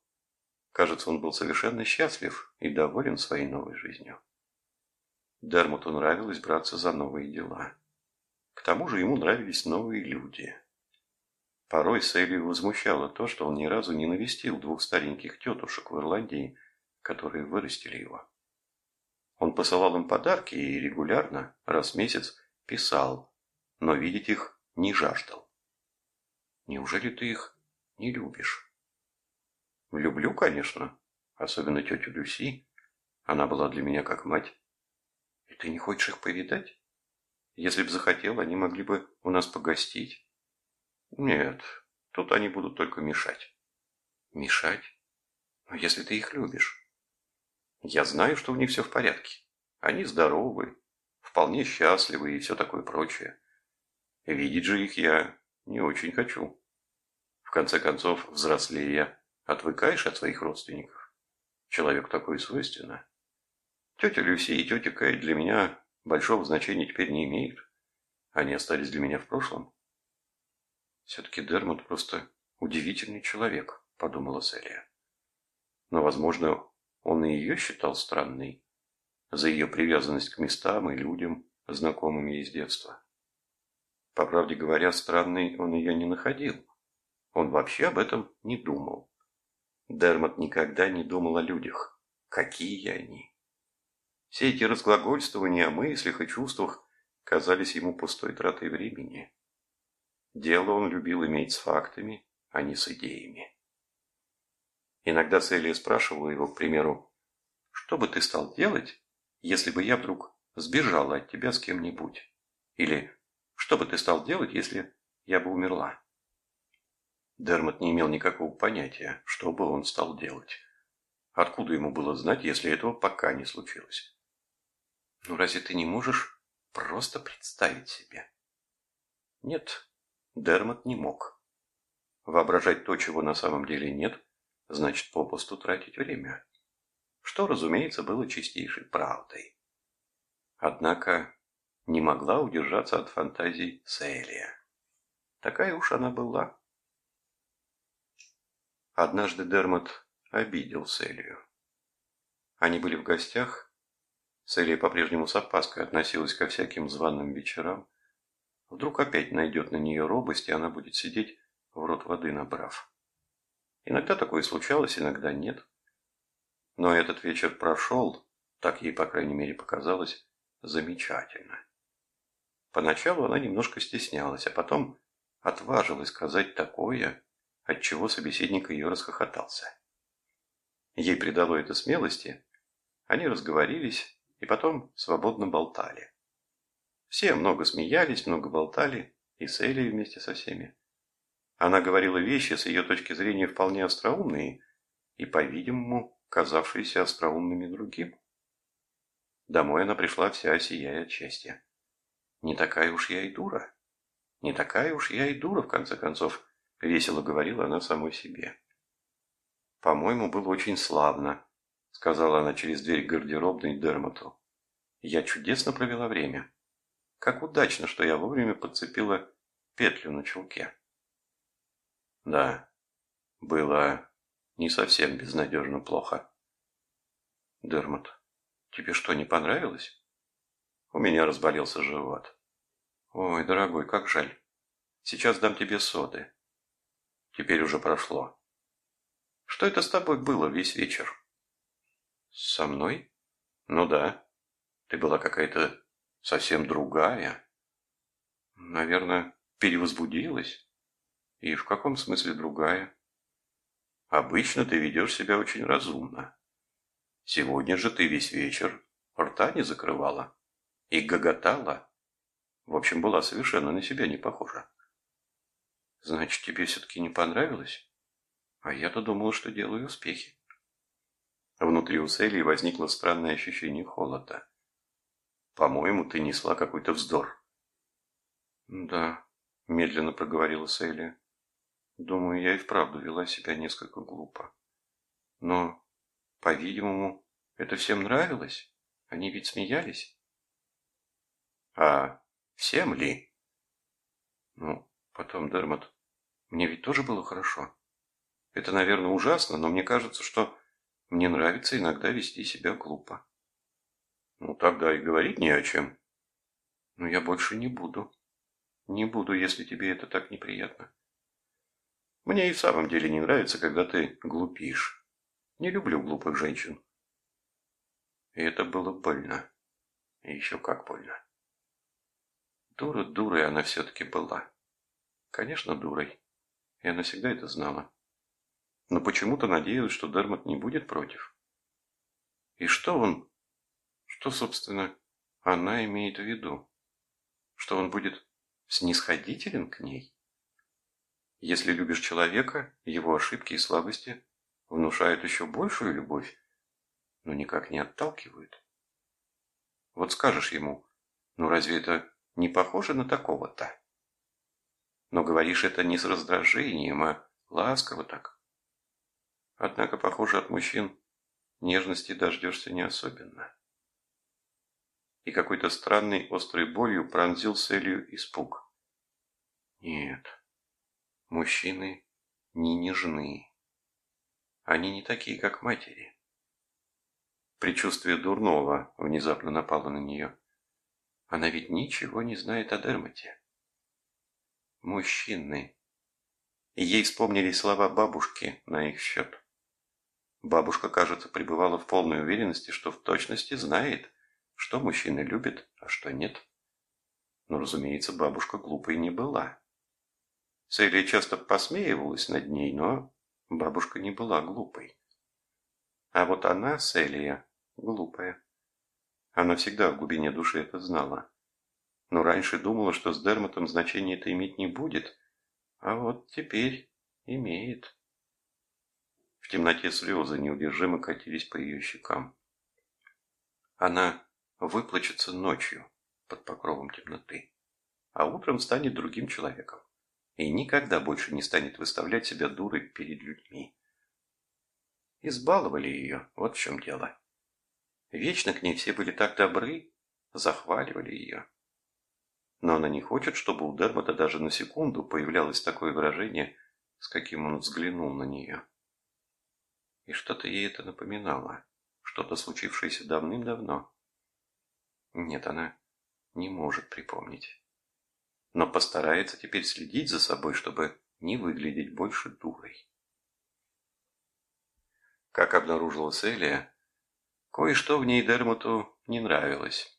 Кажется, он был совершенно счастлив и доволен своей новой жизнью. Дермуту нравилось браться за новые дела. К тому же ему нравились новые люди. Порой Селию возмущало то, что он ни разу не навестил двух стареньких тетушек в Ирландии, которые вырастили его. Он посылал им подарки и регулярно, раз в месяц, писал, но видеть их не жаждал. Неужели ты их не любишь? Люблю, конечно, особенно тетю Люси. Она была для меня как мать. И ты не хочешь их повидать? Если б захотел, они могли бы у нас погостить. Нет, тут они будут только мешать. Мешать? Но если ты их любишь. Я знаю, что у них все в порядке. Они здоровы, вполне счастливы и все такое прочее. Видеть же их я не очень хочу. В конце концов, взрослея, отвыкаешь от своих родственников. Человек такой свойственно. Тетя Люси и тетя Кай для меня большого значения теперь не имеют. Они остались для меня в прошлом. Все-таки Дермот просто удивительный человек, подумала Селия. Но, возможно, он и ее считал странной за ее привязанность к местам и людям, знакомым ей с детства. По правде говоря, странной он ее не находил. Он вообще об этом не думал. Дермот никогда не думал о людях. Какие они? Все эти разглагольствования о мыслях и чувствах казались ему пустой тратой времени. Дело он любил иметь с фактами, а не с идеями. Иногда Селия спрашивала его, к примеру, «Что бы ты стал делать, если бы я вдруг сбежала от тебя с кем-нибудь?» Или «Что бы ты стал делать, если я бы умерла?» Дермот не имел никакого понятия, что бы он стал делать. Откуда ему было знать, если этого пока не случилось? Ну разве ты не можешь просто представить себе? Нет, Дермот не мог. Воображать то, чего на самом деле нет, значит попусту тратить время. Что, разумеется, было чистейшей правдой. Однако не могла удержаться от фантазий Селия. Такая уж она была. Однажды Дермот обидел Селию. Они были в гостях. Селия по-прежнему с опаской относилась ко всяким званым вечерам. Вдруг опять найдет на нее робость, и она будет сидеть, в рот воды набрав. Иногда такое случалось, иногда нет. Но этот вечер прошел, так ей, по крайней мере, показалось, замечательно. Поначалу она немножко стеснялась, а потом отважилась сказать такое, от чего собеседник ее расхохотался. Ей придало это смелости, они разговорились и потом свободно болтали. Все много смеялись, много болтали, и с Элей вместе со всеми. Она говорила вещи с ее точки зрения вполне остроумные и, по-видимому, казавшиеся остроумными другим. Домой она пришла вся сияя от счастья. Не такая уж я и дура. Не такая уж я и дура, в конце концов, весело говорила она самой себе. По-моему, было очень славно, сказала она через дверь гардеробной Дермоту. Я чудесно провела время. Как удачно, что я вовремя подцепила петлю на чулке. Да, было не совсем безнадежно плохо. Дермот, тебе что, не понравилось? У меня разболелся живот. Ой, дорогой, как жаль. Сейчас дам тебе соды. Теперь уже прошло. Что это с тобой было весь вечер? Со мной? Ну да. Ты была какая-то совсем другая. Наверное, перевозбудилась. И в каком смысле другая? Обычно ты ведешь себя очень разумно. Сегодня же ты весь вечер рта не закрывала и гоготала. В общем, была совершенно на себя не похожа. Значит, тебе все-таки не понравилось? А я-то думал, что делаю успехи. Внутри у Селии возникло странное ощущение холода. По-моему, ты несла какой-то вздор. Да, медленно проговорила Селия. Думаю, я и вправду вела себя несколько глупо. Но, по-видимому, это всем нравилось. Они ведь смеялись. А всем ли? Ну, потом, Дермот, мне ведь тоже было хорошо. Это, наверное, ужасно, но мне кажется, что мне нравится иногда вести себя глупо. Ну, тогда и говорить не о чем. Но я больше не буду. Не буду, если тебе это так неприятно. Мне и в самом деле не нравится, когда ты глупишь. Не люблю глупых женщин. И это было больно. И еще как больно. Дура дурой она все-таки была. Конечно, дурой. И она всегда это знала. Но почему-то надеялась, что Дермот не будет против. И что он... Что, собственно, она имеет в виду? Что он будет снисходителен к ней? Если любишь человека, его ошибки и слабости внушают еще большую любовь, но никак не отталкивают. Вот скажешь ему, ну разве это не похоже на такого-то. Но говоришь это не с раздражением, а ласково так. Однако, похоже, от мужчин нежности дождешься не особенно. И какой-то странной острой болью пронзил Селию испуг. Нет, мужчины не нежны. Они не такие, как матери. Предчувствие дурного внезапно напало на нее. Она ведь ничего не знает о Дермате. Мужчины. Ей вспомнились слова бабушки на их счет. Бабушка, кажется, пребывала в полной уверенности, что в точности знает, что мужчины любят, а что нет. Но, разумеется, бабушка глупой не была. Селия часто посмеивалась над ней, но бабушка не была глупой. А вот она, Селия, глупая. Она всегда в глубине души это знала. Но раньше думала, что с Дермотом значения это иметь не будет, а вот теперь имеет. В темноте слезы неудержимо катились по ее щекам. Она выплачется ночью под покровом темноты, а утром станет другим человеком и никогда больше не станет выставлять себя дурой перед людьми. Избаловали ее, вот в чем дело. Вечно к ней все были так добры, захваливали ее. Но она не хочет, чтобы у Дермота даже на секунду появлялось такое выражение, с каким он взглянул на нее. И что-то ей это напоминало, что-то случившееся давным-давно. Нет, она не может припомнить. Но постарается теперь следить за собой, чтобы не выглядеть больше дурой. Как обнаружила Селия, кое-что в ней Дермоту не нравилось.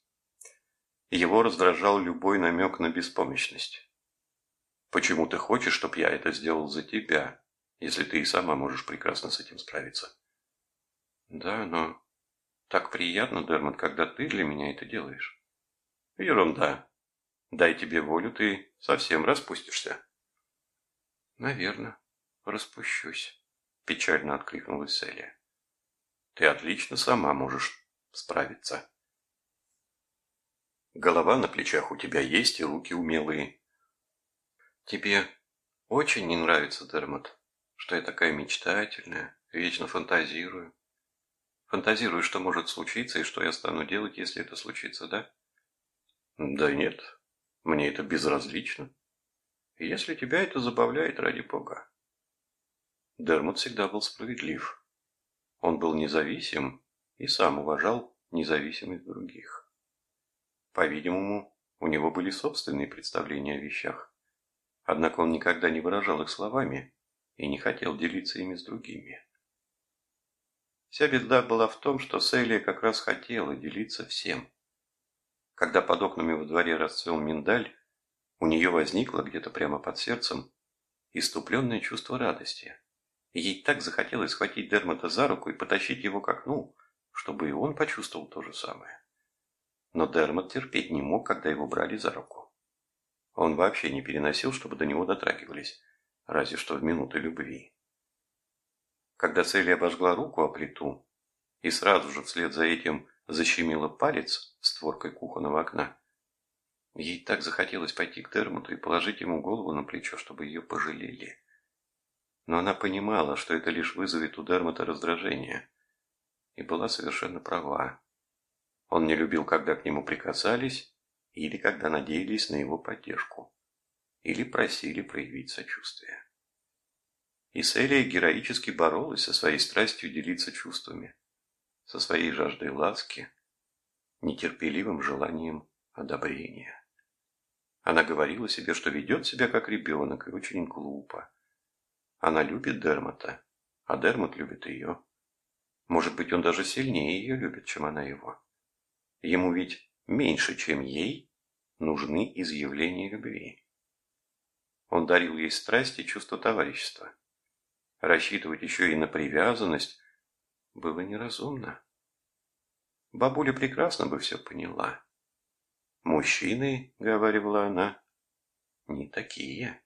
Его раздражал любой намек на беспомощность. «Почему ты хочешь, чтобы я это сделал за тебя, если ты и сама можешь прекрасно с этим справиться?» «Да, но так приятно, Дермот, когда ты для меня это делаешь». «Ерунда. Дай тебе волю, ты совсем распустишься». «Наверное, распущусь», – печально откликнулась Селия. «Ты отлично сама можешь справиться». Голова на плечах у тебя есть и руки умелые. Тебе очень не нравится, Дермот, что я такая мечтательная, вечно фантазирую. Фантазирую, что может случиться и что я стану делать, если это случится, да? Да нет, мне это безразлично. Если тебя это забавляет, ради бога. Дермот всегда был справедлив. Он был независим и сам уважал независимость других. По-видимому, у него были собственные представления о вещах. Однако он никогда не выражал их словами и не хотел делиться ими с другими. Вся беда была в том, что Селия как раз хотела делиться всем. Когда под окнами во дворе расцвел миндаль, у нее возникло где-то прямо под сердцем иступленное чувство радости. ей так захотелось схватить Дермота за руку и потащить его к окну, чтобы и он почувствовал то же самое. Но Дермот терпеть не мог, когда его брали за руку. Он вообще не переносил, чтобы до него дотрагивались, разве что в минуты любви. Когда Селия обожгла руку о плиту и сразу же вслед за этим защемила палец створкой кухонного окна, Ей так захотелось пойти к Дермоту и положить ему голову на плечо, чтобы ее пожалели. Но она понимала, что это лишь вызовет у Дермота раздражение. И была совершенно права. Он не любил, когда к нему прикасались или когда надеялись на его поддержку. Или просили проявить сочувствие. И Селия героически боролась со своей страстью делиться чувствами, со своей жаждой ласки, нетерпеливым желанием одобрения. Она говорила себе, что ведет себя как ребенок и очень глупо. Она любит Дермота, а Дермот любит ее. Может быть, он даже сильнее ее любит, чем она его. Ему ведь меньше, чем ей, нужны изъявления любви. Он дарил ей страсть и чувство товарищества. Рассчитывать еще и на привязанность было неразумно. Бабуля прекрасно бы все поняла. Мужчины, говорила она, не такие.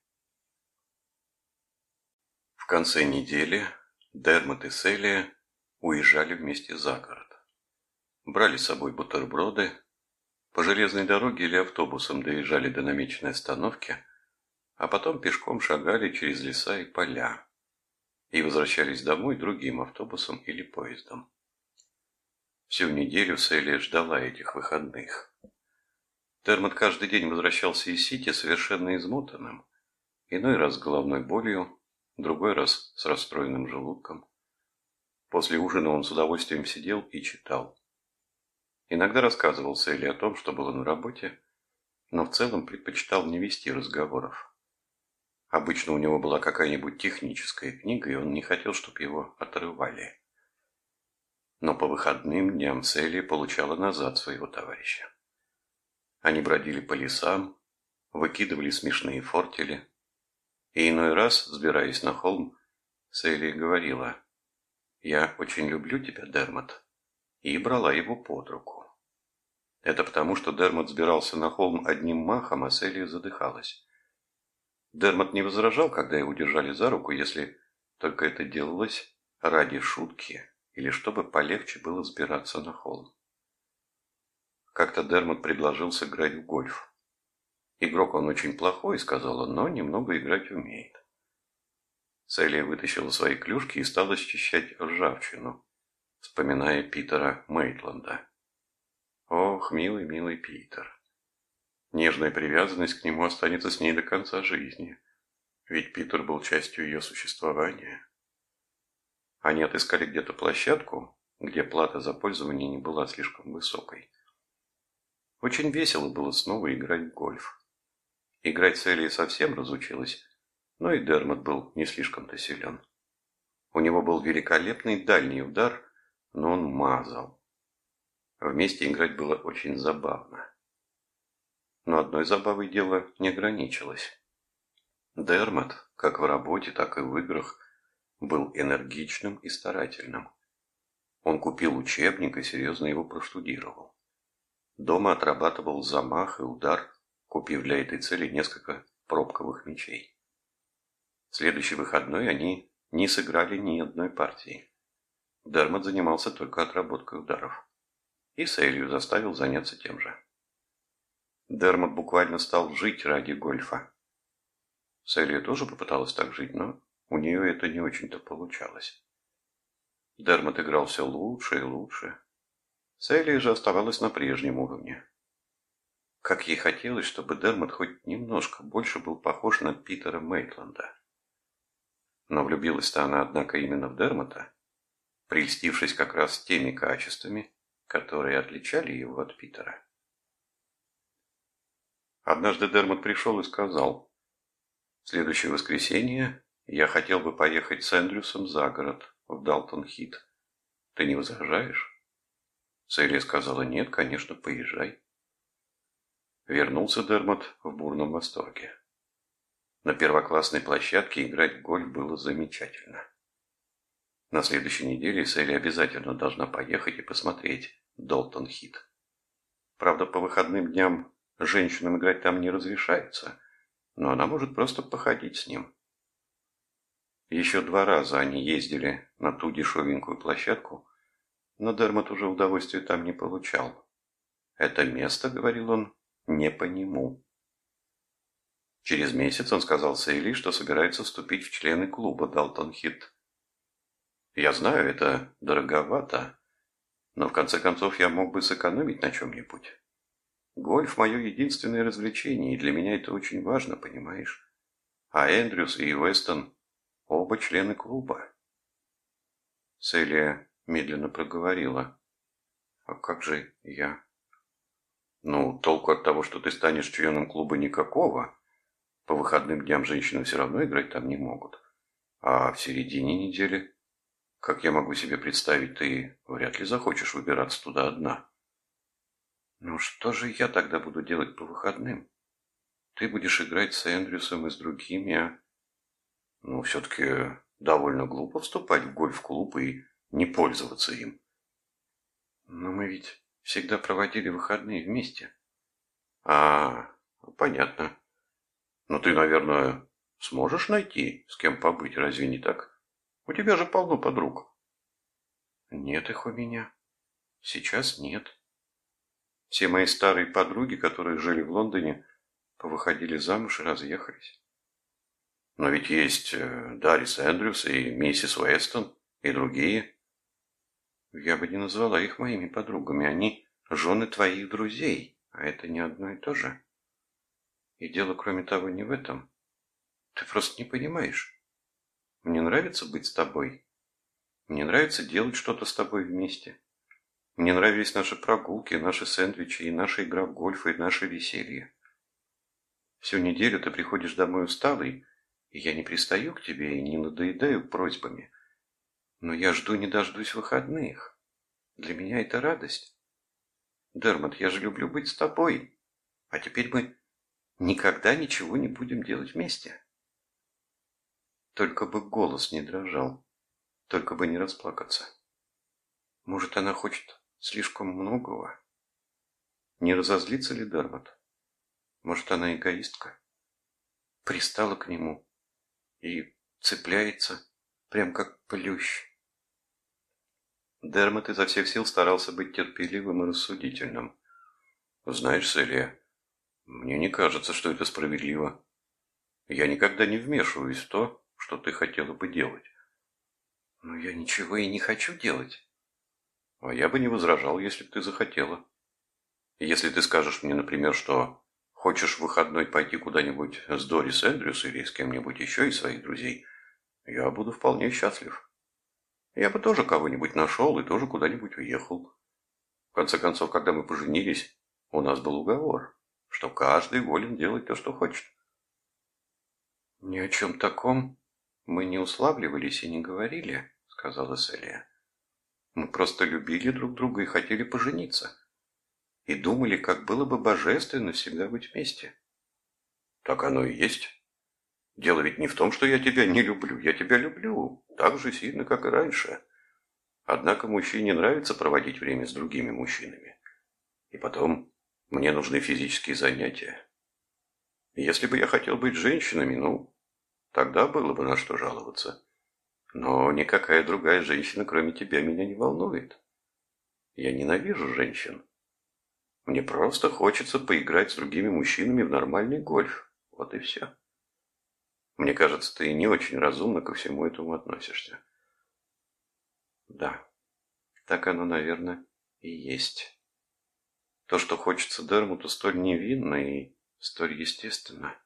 В конце недели Дермат и Селия уезжали вместе за город. Брали с собой бутерброды, по железной дороге или автобусом доезжали до намеченной остановки, а потом пешком шагали через леса и поля и возвращались домой другим автобусом или поездом. Всю неделю Селия ждала этих выходных. Термот каждый день возвращался из Сити совершенно измотанным, иной раз с головной болью, другой раз с расстроенным желудком. После ужина он с удовольствием сидел и читал. Иногда рассказывал Селли о том, что было на работе, но в целом предпочитал не вести разговоров. Обычно у него была какая-нибудь техническая книга, и он не хотел, чтобы его отрывали. Но по выходным дням Селли получала назад своего товарища. Они бродили по лесам, выкидывали смешные фортели. И иной раз, взбираясь на холм, Селли говорила, «Я очень люблю тебя, Дермот», и брала его под руку. Это потому, что Дермот сбирался на холм одним махом, а Селия задыхалась. Дермот не возражал, когда его держали за руку, если только это делалось ради шутки или чтобы полегче было взбираться на холм. Как-то Дермот предложил сыграть в гольф. Игрок он очень плохой, сказал он, но немного играть умеет. Селия вытащила свои клюшки и стала счищать ржавчину, вспоминая Питера Мейтланда. Ох, милый, милый Питер. Нежная привязанность к нему останется с ней до конца жизни, ведь Питер был частью ее существования. Они отыскали где-то площадку, где плата за пользование не была слишком высокой. Очень весело было снова играть в гольф. Играть с Элли совсем разучилась, но и Дермот был не слишком-то силен. У него был великолепный дальний удар, но он мазал. Вместе играть было очень забавно. Но одной забавой дело не ограничилось. Дермот, как в работе, так и в играх, был энергичным и старательным. Он купил учебник и серьезно его проштудировал. Дома отрабатывал замах и удар, купив для этой цели несколько пробковых мечей. Следующий выходной они не сыграли ни одной партии. Дермот занимался только отработкой ударов. И Сейлью заставил заняться тем же. Дермот буквально стал жить ради гольфа. Селия тоже попыталась так жить, но у нее это не очень-то получалось. Дермот играл все лучше и лучше. Селия же оставалась на прежнем уровне. Как ей хотелось, чтобы Дермот хоть немножко больше был похож на Питера Мейтланда. Но влюбилась-то она, однако, именно в Дермота, прельстившись как раз теми качествами, которые отличали его от Питера. Однажды Дермот пришел и сказал, «В следующее воскресенье я хотел бы поехать с Эндрюсом за город, в Далтон-Хит. Ты не возражаешь?» Селия сказала, «Нет, конечно, поезжай». Вернулся Дермот в бурном восторге. На первоклассной площадке играть в гольф было замечательно. На следующей неделе Селия обязательно должна поехать и посмотреть Долтон-Хит. Правда, по выходным дням Женщинам играть там не разрешается, но она может просто походить с ним. Еще два раза они ездили на ту дешевенькую площадку, но Дермат уже удовольствия там не получал. Это место, говорил он, не по нему. Через месяц он сказал Сейли, что собирается вступить в члены клуба Далтон Хит. Я знаю, это дороговато, но в конце концов я мог бы сэкономить на чем-нибудь. Гольф – мое единственное развлечение, и для меня это очень важно, понимаешь? А Эндрюс и Уэстон – оба члены клуба. Селия медленно проговорила. А как же я? Ну, толку от того, что ты станешь членом клуба никакого. По выходным дням женщины все равно играть там не могут. А в середине недели, как я могу себе представить, ты вряд ли захочешь выбираться туда одна. Ну что же я тогда буду делать по выходным? Ты будешь играть с Эндрюсом и с другими, а? Ну, все-таки довольно глупо вступать в гольф-клуб и не пользоваться им. Но мы ведь всегда проводили выходные вместе. А, понятно. Но ты, наверное, сможешь найти, с кем побыть, разве не так? У тебя же полно подруг. Нет их у меня. Сейчас нет. Все мои старые подруги, которые жили в Лондоне, повыходили замуж и разъехались. Но ведь есть э, Дарис Эндрюс и миссис Уэстон и другие. Я бы не назвала их моими подругами. Они жены твоих друзей, а это не одно и то же. И дело, кроме того, не в этом. Ты просто не понимаешь. Мне нравится быть с тобой. Мне нравится делать что-то с тобой вместе. Мне нравились наши прогулки, наши сэндвичи, и наша игра в гольф, и наше веселье. Всю неделю ты приходишь домой усталый, я не пристаю к тебе и не надоедаю просьбами. Но я жду не дождусь выходных. Для меня это радость. Дермат, я же люблю быть с тобой. А теперь мы никогда ничего не будем делать вместе. Только бы голос не дрожал, только бы не расплакаться. Может, она хочет слишком многого. Не разозлится ли Дермат? Может, она эгоистка? Пристала к нему и цепляется, прям как плющ. Дермат изо всех сил старался быть терпеливым и рассудительным. Знаешь, Селия, мне не кажется, что это справедливо. Я никогда не вмешиваюсь в то, что ты хотела бы делать. Но я ничего и не хочу делать. А я бы не возражал, если бы ты захотела. Если ты скажешь мне, например, что хочешь в выходной пойти куда-нибудь с Дорис Эндрюс или с кем-нибудь еще из своих друзей, я буду вполне счастлив. Я бы тоже кого-нибудь нашел и тоже куда-нибудь уехал. В конце концов, когда мы поженились, у нас был уговор, что каждый волен делать то, что хочет. Ни о чем таком мы не уславливались и не говорили, сказала Селия. Мы просто любили друг друга и хотели пожениться. И думали, как было бы божественно всегда быть вместе. Так оно и есть. Дело ведь не в том, что я тебя не люблю. Я тебя люблю так же сильно, как и раньше. Однако мужчине нравится проводить время с другими мужчинами. И потом, мне нужны физические занятия. Если бы я хотел быть женщинами, ну, тогда было бы на что жаловаться. Но никакая другая женщина, кроме тебя, меня не волнует. Я ненавижу женщин. Мне просто хочется поиграть с другими мужчинами в нормальный гольф. Вот и все. Мне кажется, ты не очень разумно ко всему этому относишься. Да, так оно, наверное, и есть. То, что хочется Дермуту, столь невинно и столь естественно.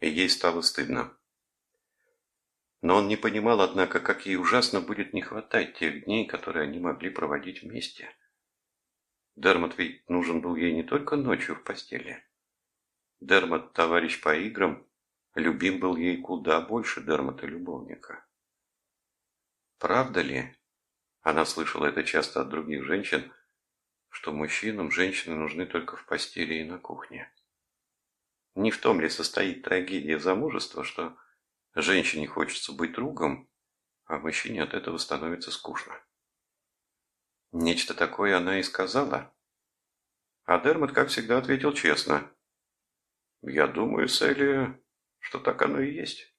И ей стало стыдно. Но он не понимал, однако, как ей ужасно будет не хватать тех дней, которые они могли проводить вместе. Дермот ведь нужен был ей не только ночью в постели. Дермот, товарищ по играм, любим был ей куда больше Дермота-любовника. Правда ли, она слышала это часто от других женщин, что мужчинам женщины нужны только в постели и на кухне? Не в том ли состоит трагедия замужества, что женщине хочется быть другом, а мужчине от этого становится скучно? Нечто такое она и сказала. А Дермот, как всегда, ответил честно. «Я думаю, Селия, что так оно и есть.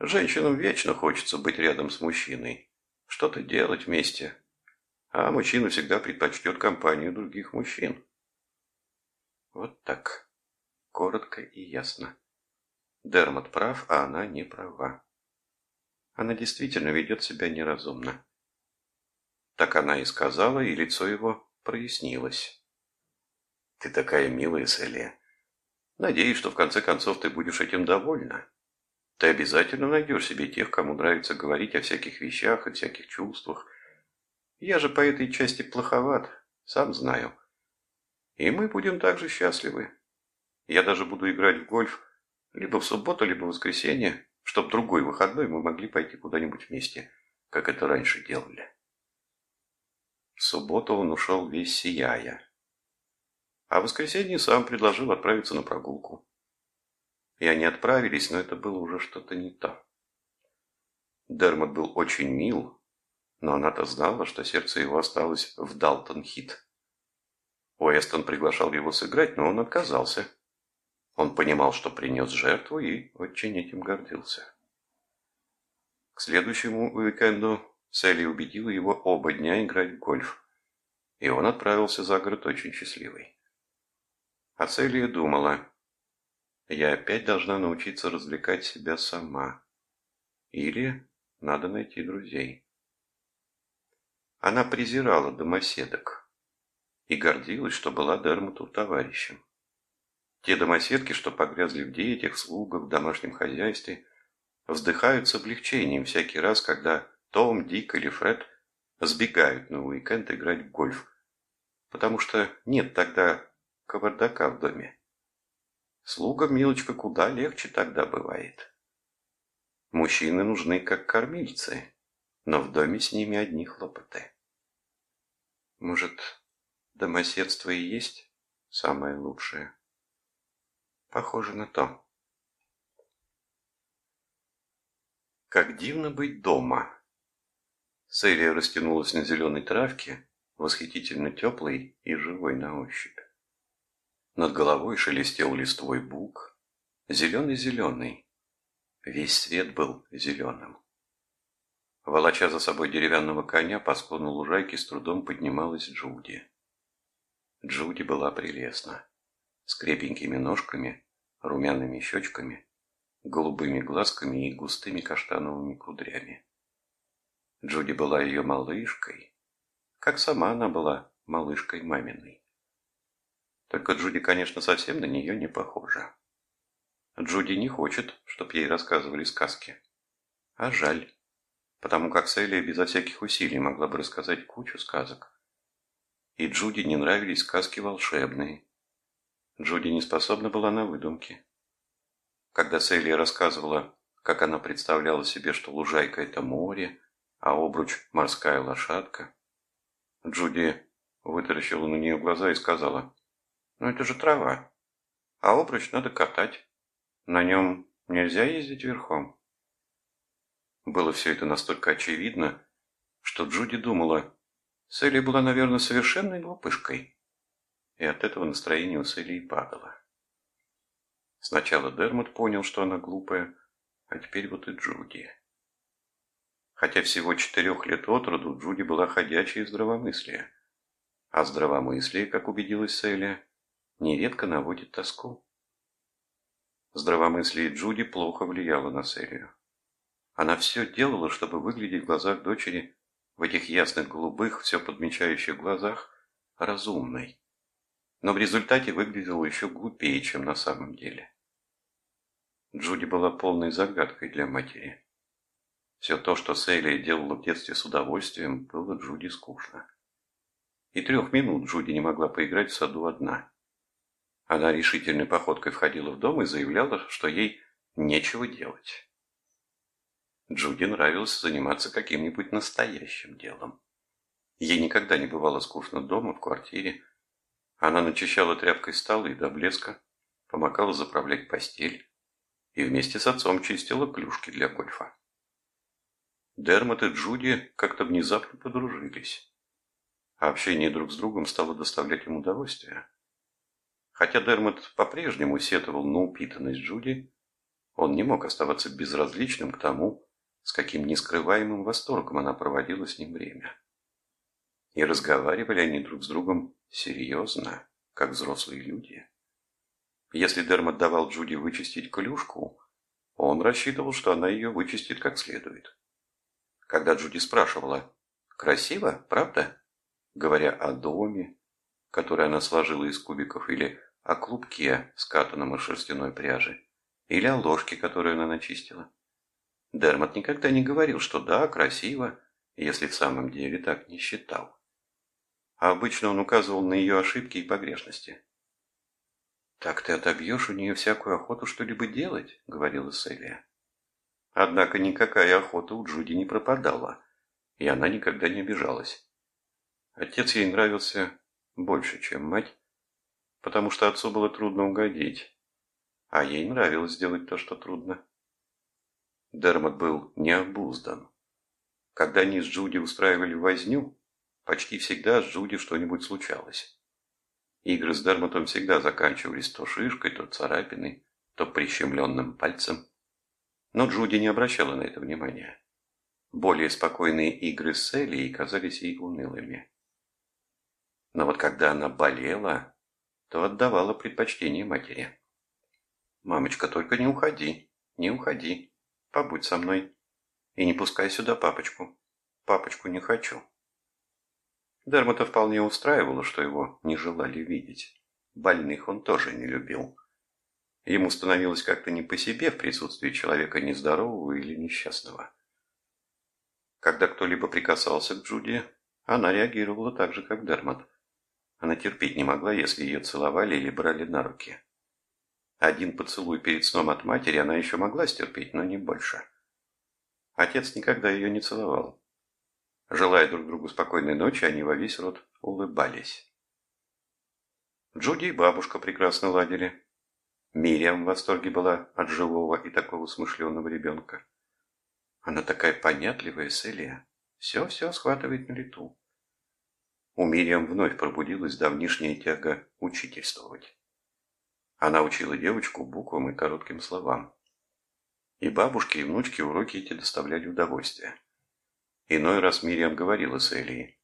Женщинам вечно хочется быть рядом с мужчиной, что-то делать вместе, а мужчина всегда предпочтет компанию других мужчин. Вот так, коротко и ясно. Дермот прав, а она не права. Она действительно ведет себя неразумно. Так она и сказала, и лицо его прояснилось. «Ты такая милая, Селия. Надеюсь, что в конце концов ты будешь этим довольна. Ты обязательно найдешь себе тех, кому нравится говорить о всяких вещах и всяких чувствах. Я же по этой части плоховат, сам знаю. И мы будем также счастливы. Я даже буду играть в гольф либо в субботу, либо в воскресенье, чтоб другой выходной мы могли пойти куда-нибудь вместе, как это раньше делали. В субботу он ушел весь сияя. А в воскресенье сам предложил отправиться на прогулку. И они отправились, но это было уже что-то не то. Дермот был очень мил, но она-то знала, что сердце его осталось в Далтон-Хит. Уэстон приглашал его сыграть, но он отказался. Он понимал, что принес жертву и очень этим гордился. К следующему уикенду Селли убедила его оба дня играть в гольф, и он отправился за город очень счастливый. А Целия думала, я опять должна научиться развлекать себя сама. Или надо найти друзей. Она презирала домоседок и гордилась, что была Дермуту товарищем. Те домоседки, что погрязли в детях, слугах, в домашнем хозяйстве, вздыхают с облегчением всякий раз, когда Том, Дик или Фред сбегают на уикенд играть в гольф, потому что нет тогда кавардака в доме. Слуга, милочка, куда легче тогда бывает. Мужчины нужны как кормильцы, но в доме с ними одни хлопоты. Может, домоседство и есть самое лучшее? Похоже на то. Как дивно быть дома. Селия растянулась на зеленой травке, восхитительно теплой и живой на ощупь. Над головой шелестел листвой бук, зеленый-зеленый. Весь свет был зеленым. Волоча за собой деревянного коня, по склону лужайки с трудом поднималась Джуди. Джуди была прелестна. С крепенькими ножками, румяными щечками, голубыми глазками и густыми каштановыми кудрями. Джуди была ее малышкой, как сама она была малышкой маминой. Только Джуди, конечно, совсем на нее не похожа. Джуди не хочет, чтоб ей рассказывали сказки. А жаль. потому как Селия безо всяких усилий могла бы рассказать кучу сказок. И Джуди не нравились сказки волшебные. Джуди не способна была на выдумки. Когда Селия рассказывала, как она представляла себе, что лужайка – это море, а обруч – морская лошадка, Джуди вытаращила на нее глаза и сказала, «Ну это же трава, а обруч надо катать. На нем нельзя ездить верхом». Было все это настолько очевидно, что Джуди думала, Селли была, наверное, совершенной глупышкой. И от этого настроение у Селли падало. Сначала Дермот понял, что она глупая, а теперь вот и Джуди. Хотя всего четырех лет от роду Джуди была ходячее здравомыслие. А здравомыслие, как убедилась Селия, нередко наводит тоску. Здравомыслие Джуди плохо влияло на Селию. Она все делала, чтобы выглядеть в глазах дочери, в этих ясных голубых, все подмечающих глазах, разумной. Но в результате выглядела еще глупее, чем на самом деле. Джуди была полной загадкой для матери. Все то, что Селия делала в детстве с удовольствием, было Джуди скучно. И трех минут Джуди не могла поиграть в саду одна. Она решительной походкой входила в дом и заявляла, что ей нечего делать. Джуди нравилось заниматься каким-нибудь настоящим делом. Ей никогда не бывало скучно дома, в квартире. Она начищала тряпкой столы до блеска, помогала заправлять постель и вместе с отцом чистила клюшки для гольфа. Дермот и Джуди как-то внезапно подружились. А общение друг с другом стало доставлять им удовольствие. Хотя Дермот по-прежнему сетовал на упитанность Джуди, он не мог оставаться безразличным к тому, с каким нескрываемым восторгом она проводила с ним время. И разговаривали они друг с другом серьезно, как взрослые люди. Если Дермот давал Джуди вычистить клюшку, он рассчитывал, что она ее вычистит как следует. Когда Джуди спрашивала «Красиво, правда?» говоря о доме, который она сложила из кубиков, или о клубке, скатанном из шерстяной пряжи, или о ложке, которую она начистила. Дермот никогда не говорил, что да, красиво, если в самом деле так не считал. А обычно он указывал на ее ошибки и погрешности. «Так ты отобьешь у нее всякую охоту что-либо делать», — говорила Селия. Однако никакая охота у Джуди не пропадала, и она никогда не обижалась. Отец ей нравился больше, чем мать, потому что отцу было трудно угодить, а ей нравилось делать то, что трудно. Дермот был необуздан. Когда они с Джуди устраивали возню, почти всегда с Джуди что-нибудь случалось. Игры с Дермотом всегда заканчивались то шишкой, то царапиной, то прищемленным пальцем. Но Джуди не обращала на это внимания. Более спокойные игры с Селией казались ей унылыми. Но вот когда она болела, то отдавала предпочтение матери. «Мамочка, только не уходи, не уходи», Побудь со мной. И не пускай сюда папочку. Папочку не хочу. Дермота вполне устраивало, что его не желали видеть. Больных он тоже не любил. Ему становилось как-то не по себе в присутствии человека нездорового или несчастного. Когда кто-либо прикасался к Джуди, она реагировала так же, как Дермот. Она терпеть не могла, если ее целовали или брали на руки. Один поцелуй перед сном от матери она еще могла стерпеть, но не больше. Отец никогда ее не целовал. Желая друг другу спокойной ночи, они во весь рот улыбались. Джуди и бабушка прекрасно ладили. Мириам в восторге была от живого и такого смышленого ребенка. Она такая понятливая, Селия. Все-все схватывает на лету. У Мириам вновь пробудилась давнишняя тяга учительствовать. Она учила девочку буквам и коротким словам. И бабушке, и внучке уроки эти доставляли удовольствие. Иной раз Мириам говорила с Элией.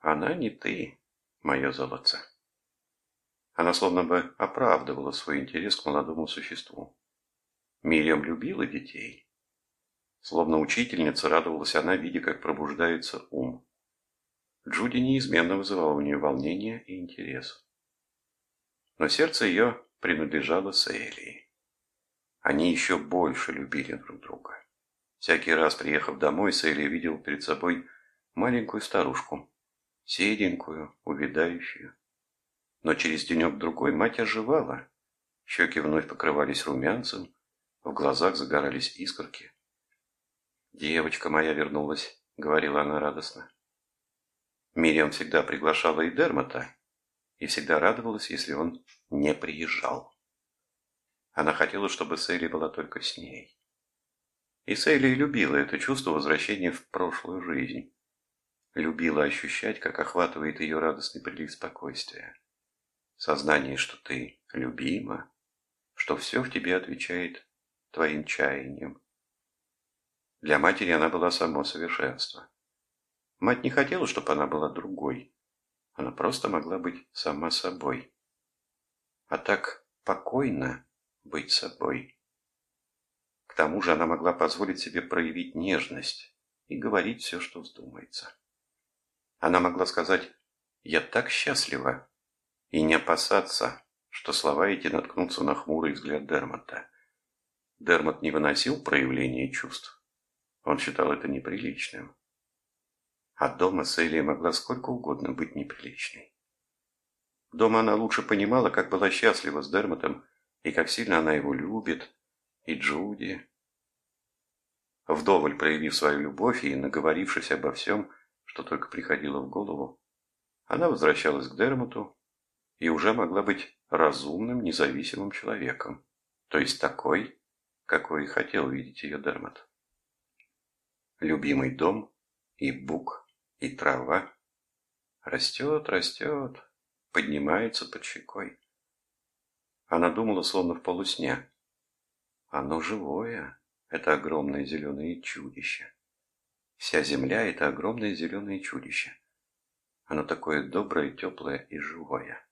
«Она не ты, мое золотце». Она словно бы оправдывала свой интерес к молодому существу. Мириам любила детей. Словно учительница радовалась она, видя, как пробуждается ум. Джуди неизменно вызывала у нее волнение и интерес. Но сердце ее принадлежала Саэлии. Они еще больше любили друг друга. Всякий раз, приехав домой, Сейли видел перед собой маленькую старушку, седенькую, увядающую. Но через денек-другой мать оживала. Щеки вновь покрывались румянцем, в глазах загорались искорки. «Девочка моя вернулась», — говорила она радостно. Мириам всегда приглашала и Дермота, и всегда радовалась, если он не приезжал. Она хотела, чтобы Сейли была только с ней. И Сейли любила это чувство возвращения в прошлую жизнь. Любила ощущать, как охватывает ее радостный прилив спокойствия. Сознание, что ты любима, что все в тебе отвечает твоим чаяниям. Для матери она была само совершенство. Мать не хотела, чтобы она была другой. Она просто могла быть сама собой. А так покойно быть собой. К тому же она могла позволить себе проявить нежность и говорить все, что вздумается. Она могла сказать «Я так счастлива» и не опасаться, что слова эти наткнутся на хмурый взгляд Дермота. Дермот не выносил проявления чувств. Он считал это неприличным. А дома Селия могла сколько угодно быть неприличной. Дома она лучше понимала, как была счастлива с Дермотом и как сильно она его любит, и Джуди. Вдоволь проявив свою любовь и наговорившись обо всем, что только приходило в голову, она возвращалась к Дермоту и уже могла быть разумным, независимым человеком, то есть такой, какой и хотел видеть ее Дермот. Любимый дом и бук, и трава растет, растет, поднимается под щекой. Она думала, словно в полусне, оно живое, это огромное зеленое чудище. Вся земля – это огромное зеленое чудище. Оно такое доброе, теплое и живое.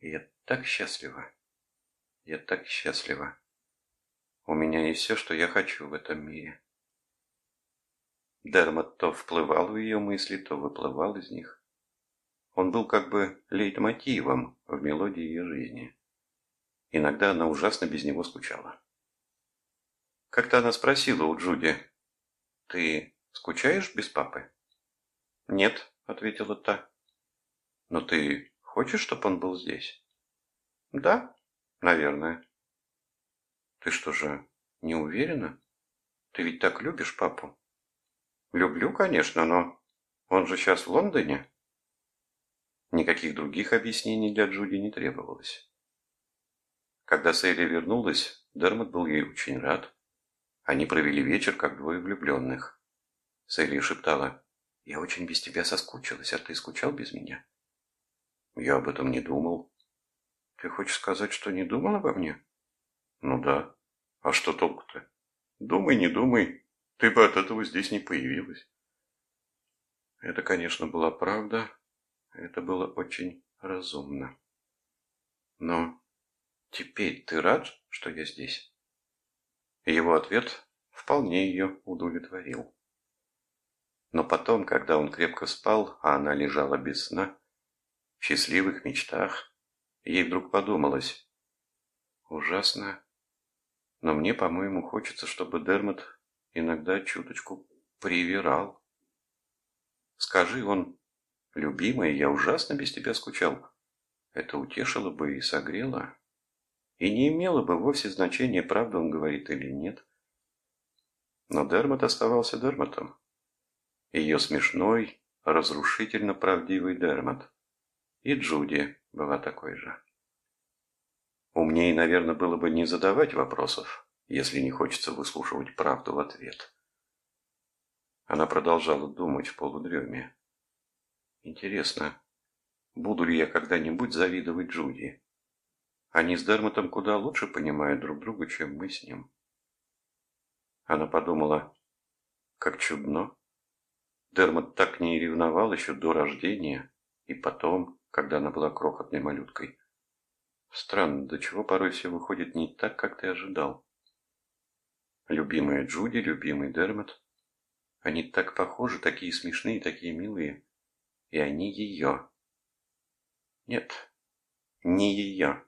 Я так счастлива. Я так счастлива. У меня есть все, что я хочу в этом мире. Дермат то вплывал в ее мысли, то выплывал из них. Он был как бы лейтмотивом в мелодии ее жизни. Иногда она ужасно без него скучала. Как-то она спросила у Джуди, «Ты скучаешь без папы?» «Нет», — ответила та. «Но ты хочешь, чтобы он был здесь?» «Да, наверное». «Ты что же, не уверена? Ты ведь так любишь папу?» «Люблю, конечно, но он же сейчас в Лондоне». Никаких других объяснений для Джуди не требовалось. Когда Сейли вернулась, Дермот был ей очень рад. Они провели вечер, как двое влюбленных. Селия шептала, «Я очень без тебя соскучилась, а ты скучал без меня?» «Я об этом не думал». «Ты хочешь сказать, что не думал обо мне?» «Ну да. А что толку-то? Думай, не думай, ты бы от этого здесь не появилась». Это, конечно, была правда. Это было очень разумно. Но теперь ты рад, что я здесь? его ответ вполне ее удовлетворил. Но потом, когда он крепко спал, а она лежала без сна, в счастливых мечтах, ей вдруг подумалось, ужасно, но мне, по-моему, хочется, чтобы Дермот иногда чуточку привирал. Скажи он, любимая, я ужасно без тебя скучал. Это утешило бы и согрело. И не имело бы вовсе значения, правда он говорит или нет. Но Дермот оставался Дермотом. Ее смешной, разрушительно правдивый Дермот. И Джуди была такой же. Умнее, наверное, было бы не задавать вопросов, если не хочется выслушивать правду в ответ. Она продолжала думать в полудреме. Интересно, буду ли я когда-нибудь завидовать Джуди? Они с Дермотом куда лучше понимают друг друга, чем мы с ним. Она подумала, как чудно. Дермот так не ревновал еще до рождения и потом, когда она была крохотной малюткой. Странно, до чего порой все выходит не так, как ты ожидал. Любимая Джуди, любимый Дермот. Они так похожи, такие смешные, такие милые. И они ее. Нет, не ее.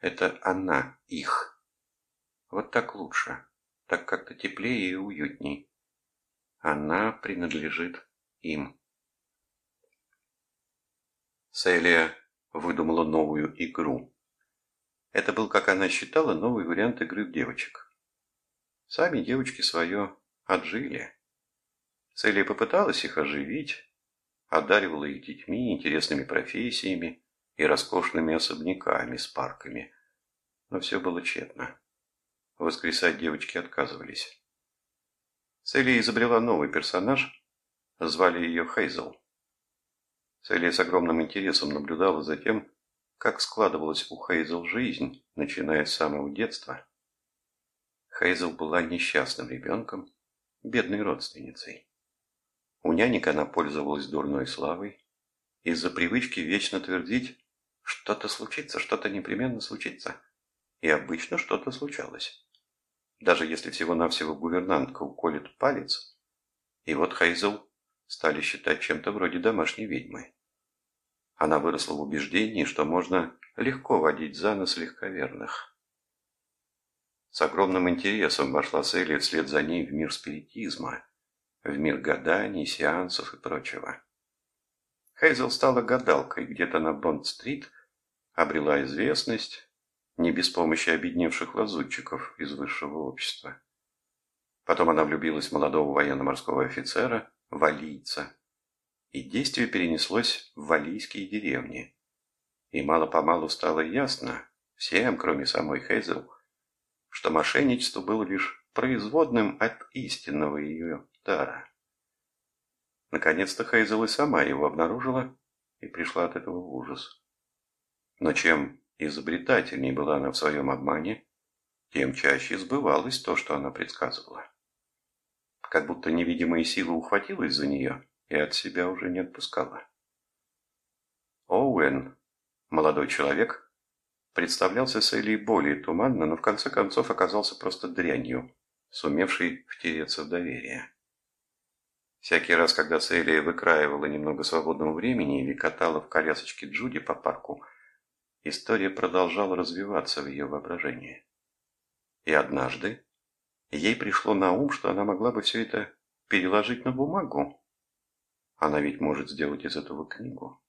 Это она их. Вот так лучше. так как-то теплее и уютней. Она принадлежит им. Селия выдумала новую игру. Это был, как она считала, новый вариант игры в девочек. Сами девочки свое отжили. Селия попыталась их оживить, одаривала их детьми, интересными профессиями и роскошными особняками с парками. Но все было тщетно. Воскресать девочки отказывались. Селия изобрела новый персонаж, звали ее Хейзел. Селия с огромным интересом наблюдала за тем, как складывалась у Хейзел жизнь, начиная с самого детства. Хейзел была несчастным ребенком, бедной родственницей. У нянек она пользовалась дурной славой, из-за привычки вечно твердить «что-то случится, что-то непременно случится». И обычно что-то случалось. Даже если всего-навсего гувернантка уколет палец, и вот Хейзел стали считать чем-то вроде домашней ведьмы. Она выросла в убеждении, что можно легко водить за нос легковерных. С огромным интересом вошла Селия вслед за ней в мир спиритизма, в мир гаданий, сеансов и прочего. Хейзел стала гадалкой где-то на Бонд-стрит, обрела известность, не без помощи обедневших лазутчиков из высшего общества. Потом она влюбилась в молодого военно-морского офицера, валийца, и действие перенеслось в валийские деревни. И мало-помалу стало ясно, всем, кроме самой Хейзел, что мошенничество было лишь производным от истинного ее дара. Наконец-то Хейзел и сама его обнаружила и пришла от этого в ужас. Но чем изобретательней была она в своем обмане, тем чаще сбывалось то, что она предсказывала. Как будто невидимая сила ухватилась за нее и от себя уже не отпускала. Оуэн, молодой человек, представлялся Селли более туманно, но в конце концов оказался просто дрянью, сумевшей втереться в доверие. Всякий раз, когда Селия выкраивала немного свободного времени или катала в колясочке Джуди по парку, история продолжала развиваться в ее воображении. И однажды ей пришло на ум, что она могла бы все это переложить на бумагу. Она ведь может сделать из этого книгу.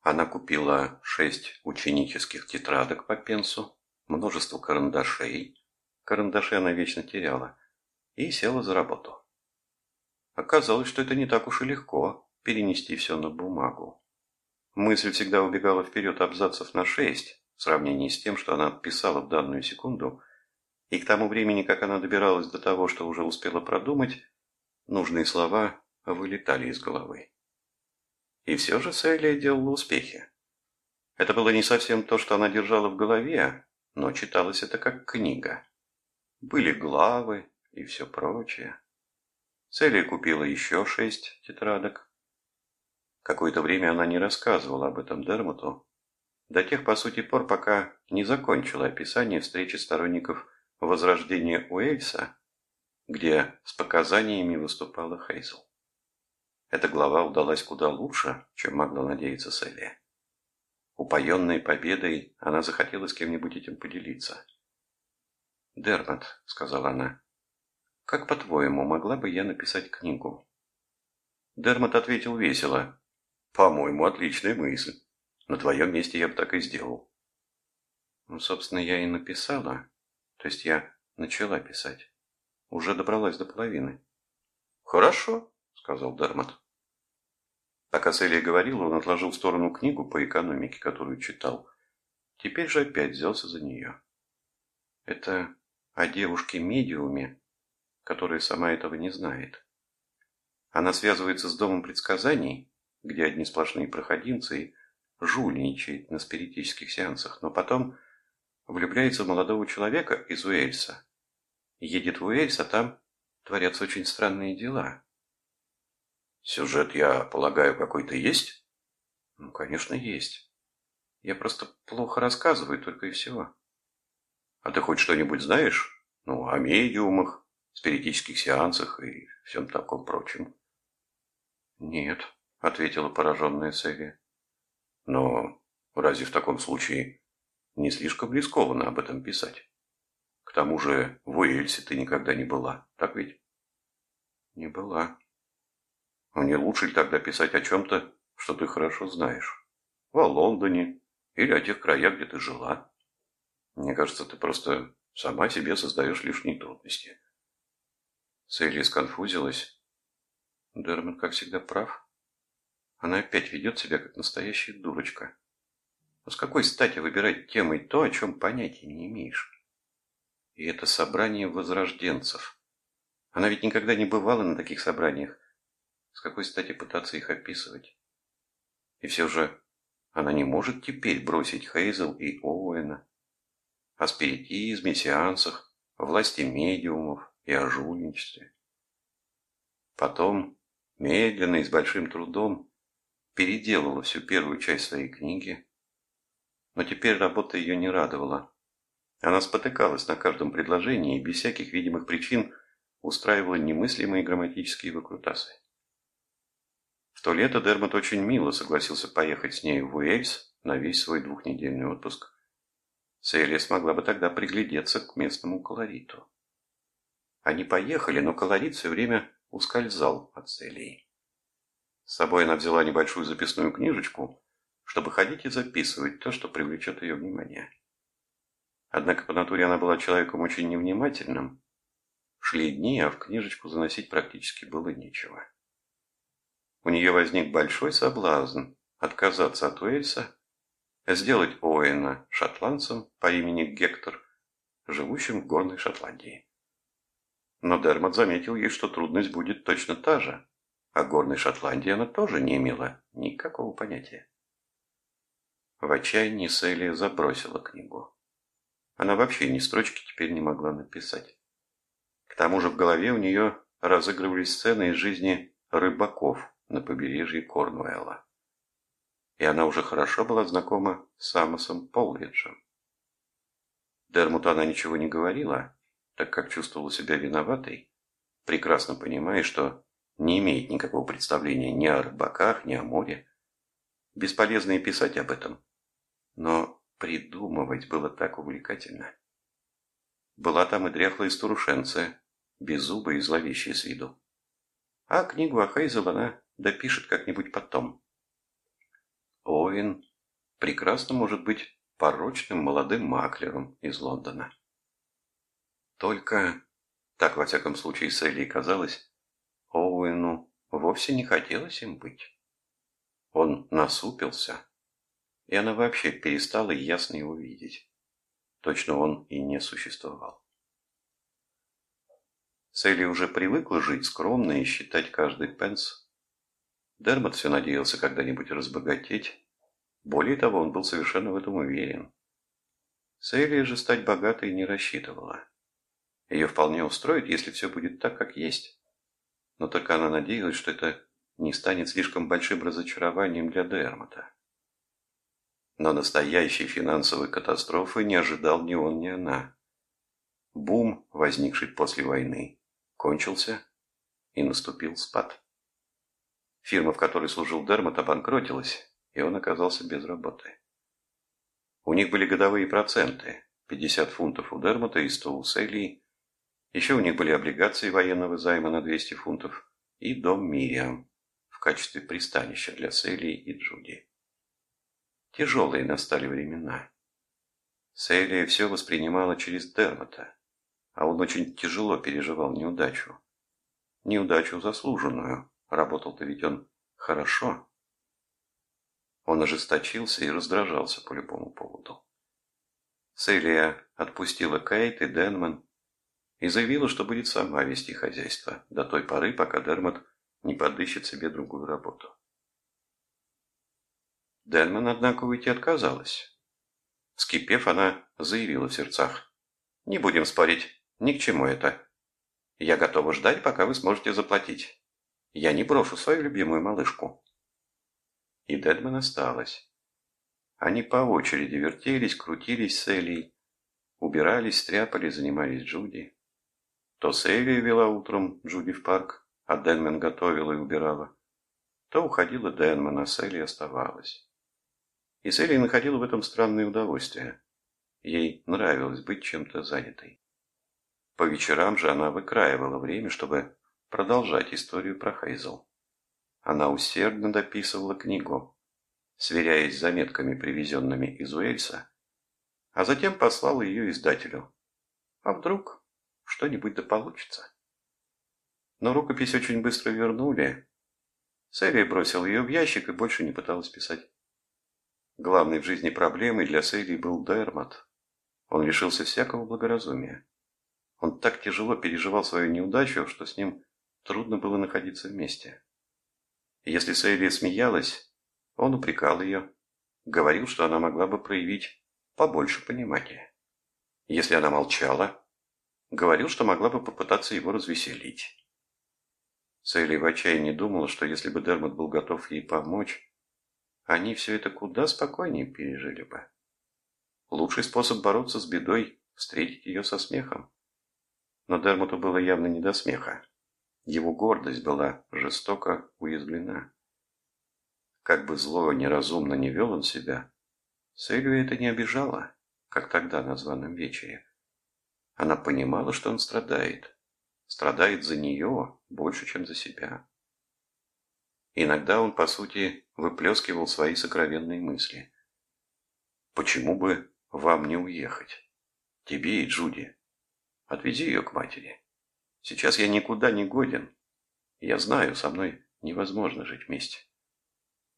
Она купила шесть ученических тетрадок по пенсу, множество карандашей, карандаши она вечно теряла, и села за работу. Оказалось, что это не так уж и легко перенести все на бумагу. Мысль всегда убегала вперед абзацев на шесть в сравнении с тем, что она писала в данную секунду, и к тому времени, как она добиралась до того, что уже успела продумать, нужные слова вылетали из головы. И все же Селия делала успехи. Это было не совсем то, что она держала в голове, но читалось это как книга. Были главы и все прочее. Селия купила еще шесть тетрадок. Какое-то время она не рассказывала об этом Дермоту, до тех, по сути, пор, пока не закончила описание встречи сторонников возрождения Уэльса, где с показаниями выступала Хейзел. Эта глава удалась куда лучше, чем могла надеяться Селия. Упоенной победой, она захотела с кем-нибудь этим поделиться. «Дермот», — сказала она, как, по-твоему, могла бы я написать книгу? Дермот ответил весело. По-моему, отличная мысль. На твоем месте я бы так и сделал. Ну, собственно, я и написала. То есть я начала писать. Уже добралась до половины. Хорошо, сказал Дермот. Пока Селия говорила, он отложил в сторону книгу по экономике, которую читал. Теперь же опять взялся за нее. Это о девушке-медиуме, которая сама этого не знает. Она связывается с домом предсказаний, где одни сплошные проходимцы и жульничает на спиритических сеансах, но потом влюбляется в молодого человека из Уэльса. Едет в Уэльс, а там творятся очень странные дела. Сюжет, я полагаю, какой-то есть? Ну, конечно, есть. Я просто плохо рассказываю, только и всего. А ты хоть что-нибудь знаешь? Ну, о медиумах, спиритических сеансах и всем таком прочем. «Нет», — ответила пораженная Селия. «Но разве в таком случае не слишком рискованно об этом писать? К тому же в Уэльсе ты никогда не была, так ведь? Не была. Не лучше ли тогда писать о чем-то, что ты хорошо знаешь? О Лондоне или о тех краях, где ты жила? Мне кажется, ты просто сама себе создаешь лишние трудности. Селли сконфузилась. Дерман, как всегда, прав. Она опять ведет себя, как настоящая дурочка. Но с какой стати выбирать темой то, о чем понятия не имеешь? И это собрание возрожденцев. Она ведь никогда не бывала на таких собраниях. С какой стати пытаться их описывать? И все же она не может теперь бросить Хейзел и Оуэна. О спиритизме, сеансах, власти медиумов и о жульничестве. Потом, медленно и с большим трудом, переделала всю первую часть своей книги. Но теперь работа ее не радовала. Она спотыкалась на каждом предложении и без всяких видимых причин устраивала немыслимые грамматические выкрутасы. То лето Дермот очень мило согласился поехать с ней в Уэльс на весь свой двухнедельный отпуск. Селия смогла бы тогда приглядеться к местному колориту. Они поехали, но колорит все время ускользал от Селии. С собой она взяла небольшую записную книжечку, чтобы ходить и записывать то, что привлечет ее внимание. Однако по натуре она была человеком очень невнимательным. Шли дни, а в книжечку заносить практически было нечего. У нее возник большой соблазн отказаться от Уэльса, сделать Оуэна шотландцем по имени Гектор, живущим в горной Шотландии. Но Дермот заметил ей, что трудность будет точно та же. О горной Шотландии она тоже не имела никакого понятия. В отчаянии Селия забросила книгу. Она вообще ни строчки теперь не могла написать. К тому же в голове у нее разыгрывались сцены из жизни рыбаков, на побережье Корнуэлла. И она уже хорошо была знакома с Амосом Полриджем. Дермуту она ничего не говорила, так как чувствовала себя виноватой, прекрасно понимая, что не имеет никакого представления ни о рыбаках, ни о море. Бесполезно и писать об этом. Но придумывать было так увлекательно. Была там и дряхлая старушенция, беззубая и зловещая с виду. А книгу о Хейзел она допишет как-нибудь потом. Оуэн прекрасно может быть порочным молодым маклером из Лондона. Только, так во всяком случае Селли казалось, Оуэну вовсе не хотелось им быть. Он насупился, и она вообще перестала ясно его видеть. Точно он и не существовал. Селли уже привыкла жить скромно и считать каждый пенс Дермот все надеялся когда-нибудь разбогатеть. Более того, он был совершенно в этом уверен. Селия же стать богатой не рассчитывала. Ее вполне устроит, если все будет так, как есть. Но только она надеялась, что это не станет слишком большим разочарованием для Дермота. Но настоящей финансовой катастрофы не ожидал ни он, ни она. Бум, возникший после войны, кончился, и наступил спад. Фирма, в которой служил Дермот, обанкротилась, и он оказался без работы. У них были годовые проценты, 50 фунтов у Дермота и 100 у Селии. Еще у них были облигации военного займа на 200 фунтов и дом Мириам в качестве пристанища для Селии и Джуди. Тяжелые настали времена. Селия все воспринимала через Дермота, а он очень тяжело переживал неудачу. Неудачу заслуженную, Работал-то ведь он хорошо. Он ожесточился и раздражался по любому поводу. Селия отпустила Кейт и Денман и заявила, что будет сама вести хозяйство до той поры, пока Дермот не подыщет себе другую работу. Денман, однако, уйти отказалась. Вскипев, она заявила в сердцах. «Не будем спорить, ни к чему это. Я готова ждать, пока вы сможете заплатить. Я не брошу свою любимую малышку. И Дедман осталась. Они по очереди вертелись, крутились с Элей, убирались, стряпали, занимались Джуди. То Селия вела утром Джуди в парк, а Денмен готовила и убирала. То уходила Денман, а Селли оставалась. И Селли находила в этом странное удовольствие. Ей нравилось быть чем-то занятой. По вечерам же она выкраивала время, чтобы продолжать историю про Хейзел. Она усердно дописывала книгу, сверяясь с заметками, привезенными из Уэльса, а затем послала ее издателю. А вдруг что-нибудь да получится? Но рукопись очень быстро вернули. Селия бросил ее в ящик и больше не пыталась писать. Главной в жизни проблемой для Селии был Дермат. Он лишился всякого благоразумия. Он так тяжело переживал свою неудачу, что с ним трудно было находиться вместе. Если Селия смеялась, он упрекал ее, говорил, что она могла бы проявить побольше понимания. Если она молчала, говорил, что могла бы попытаться его развеселить. Селли в отчаянии думала, что если бы Дермот был готов ей помочь, они все это куда спокойнее пережили бы. Лучший способ бороться с бедой – встретить ее со смехом. Но Дермоту было явно не до смеха. Его гордость была жестоко уязвлена. Как бы зло неразумно не вел он себя, Селью это не обижало, как тогда на званом вечере. Она понимала, что он страдает, страдает за нее больше, чем за себя. Иногда он, по сути, выплескивал свои сокровенные мысли. «Почему бы вам не уехать? Тебе и Джуди. Отвези ее к матери. Сейчас я никуда не годен. Я знаю, со мной невозможно жить вместе.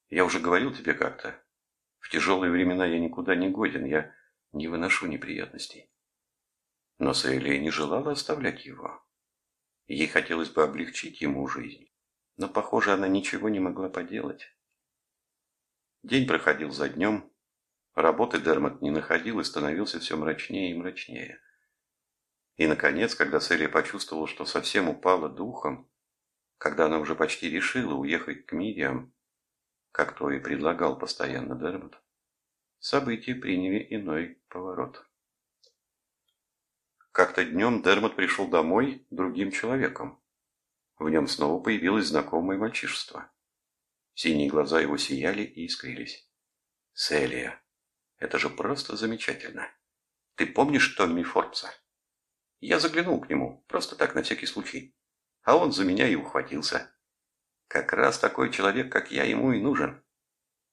Я уже говорил тебе как-то. В тяжелые времена я никуда не годен, я не выношу неприятностей». Но Саэлия не желала оставлять его. Ей хотелось бы облегчить ему жизнь, но, похоже, она ничего не могла поделать. День проходил за днем, работы Дермот не находил и становился все мрачнее и мрачнее. И, наконец, когда Селия почувствовала, что совсем упала духом, когда она уже почти решила уехать к Мириам, как то и предлагал постоянно Дермот, события приняли иной поворот. Как-то днем Дермот пришел домой другим человеком. В нем снова появилось знакомое мальчишество. Синие глаза его сияли и искрились. «Селия, это же просто замечательно. Ты помнишь Томми Форбса?» Я заглянул к нему, просто так, на всякий случай. А он за меня и ухватился. Как раз такой человек, как я, ему и нужен.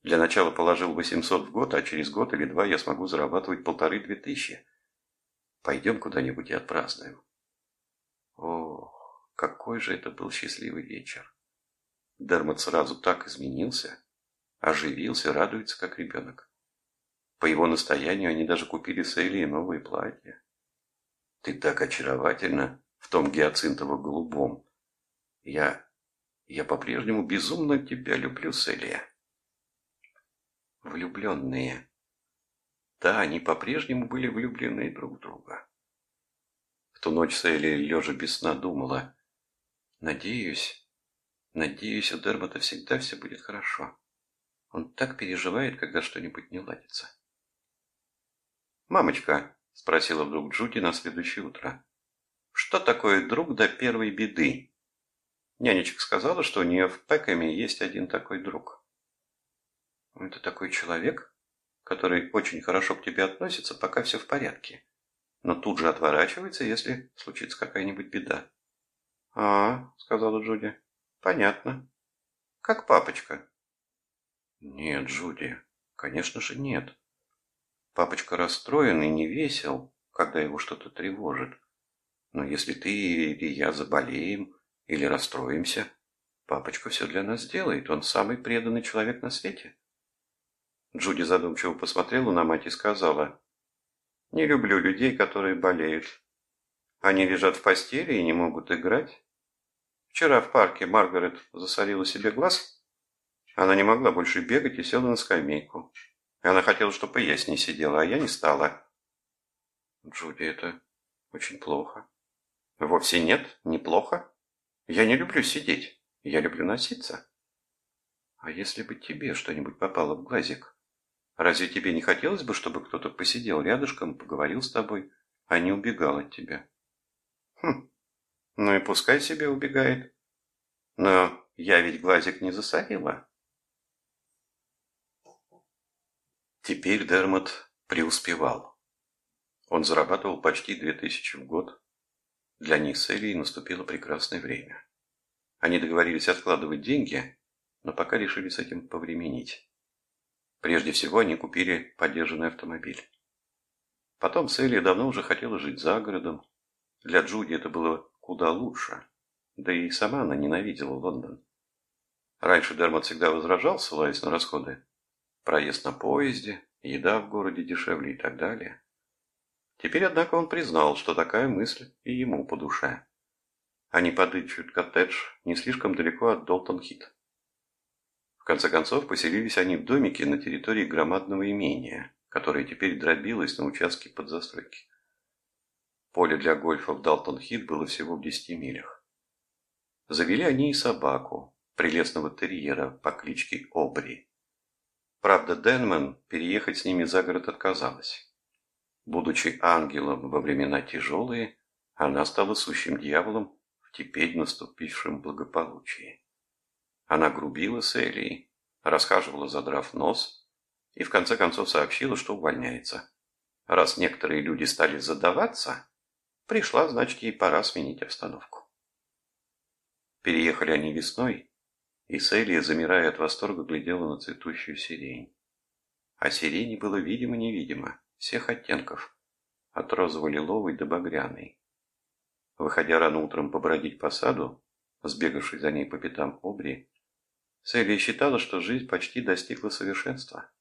Для начала положил 800 в год, а через год или два я смогу зарабатывать полторы-две тысячи. Пойдем куда-нибудь и отпразднуем. Ох, какой же это был счастливый вечер. Дермот сразу так изменился, оживился, радуется, как ребенок. По его настоянию они даже купили с Элли новые платья. Ты так очаровательна в том гиацинтово-голубом. Я... я по-прежнему безумно тебя люблю, Селия. Влюбленные. Да, они по-прежнему были влюблены друг в друга. В ту ночь Селли, лежа без сна, думала. Надеюсь, надеюсь, у Дермота всегда все будет хорошо. Он так переживает, когда что-нибудь не ладится. «Мамочка», — спросила вдруг Джуди на следующее утро, — «что такое друг до первой беды?» Нянечка сказала, что у нее в Пеками есть один такой друг. «Это такой человек?» который очень хорошо к тебе относится, пока все в порядке, но тут же отворачивается, если случится какая-нибудь беда. «А, — сказала Джуди, — понятно. Как папочка?» «Нет, Джуди, конечно же нет. Папочка расстроен и не весел, когда его что-то тревожит. Но если ты или я заболеем или расстроимся, папочка все для нас сделает, он самый преданный человек на свете». Джуди задумчиво посмотрела на мать и сказала, «Не люблю людей, которые болеют. Они лежат в постели и не могут играть. Вчера в парке Маргарет засорила себе глаз. Она не могла больше бегать и села на скамейку. И она хотела, чтобы я с ней сидела, а я не стала». «Джуди, это очень плохо». «Вовсе нет, неплохо. Я не люблю сидеть, я люблю носиться». «А если бы тебе что-нибудь попало в глазик?» Разве тебе не хотелось бы, чтобы кто-то посидел рядышком, поговорил с тобой, а не убегал от тебя? Хм, ну и пускай себе убегает. Но я ведь глазик не засорила. Теперь Дермот преуспевал. Он зарабатывал почти две тысячи в год. Для них с Элией наступило прекрасное время. Они договорились откладывать деньги, но пока решили с этим повременить. Прежде всего они купили подержанный автомобиль. Потом Селия давно уже хотела жить за городом. Для Джуди это было куда лучше. Да и сама она ненавидела Лондон. Раньше Дермот всегда возражал, ссылаясь на расходы. Проезд на поезде, еда в городе дешевле и так далее. Теперь, однако, он признал, что такая мысль и ему по душе. Они подыщут коттедж не слишком далеко от Долтон-Хит. В конце концов, поселились они в домике на территории громадного имения, которое теперь дробилось на участке под застройки. Поле для гольфа в Далтон-Хит было всего в десяти милях. Завели они и собаку, прелестного терьера по кличке Обри. Правда, Денман переехать с ними за город отказалась. Будучи ангелом во времена тяжелые, она стала сущим дьяволом в теперь наступившем благополучии. Она грубила с Элией, расхаживала, задрав нос, и в конце концов сообщила, что увольняется. Раз некоторые люди стали задаваться, пришла, значит, ей пора сменить обстановку. Переехали они весной, и Селия, замирая от восторга, глядела на цветущую сирень. А сирени было видимо-невидимо всех оттенков, от розово-лиловой до багряной. Выходя рано утром побродить по саду, сбегавший за ней по пятам обри, Селия считала, что жизнь почти достигла совершенства.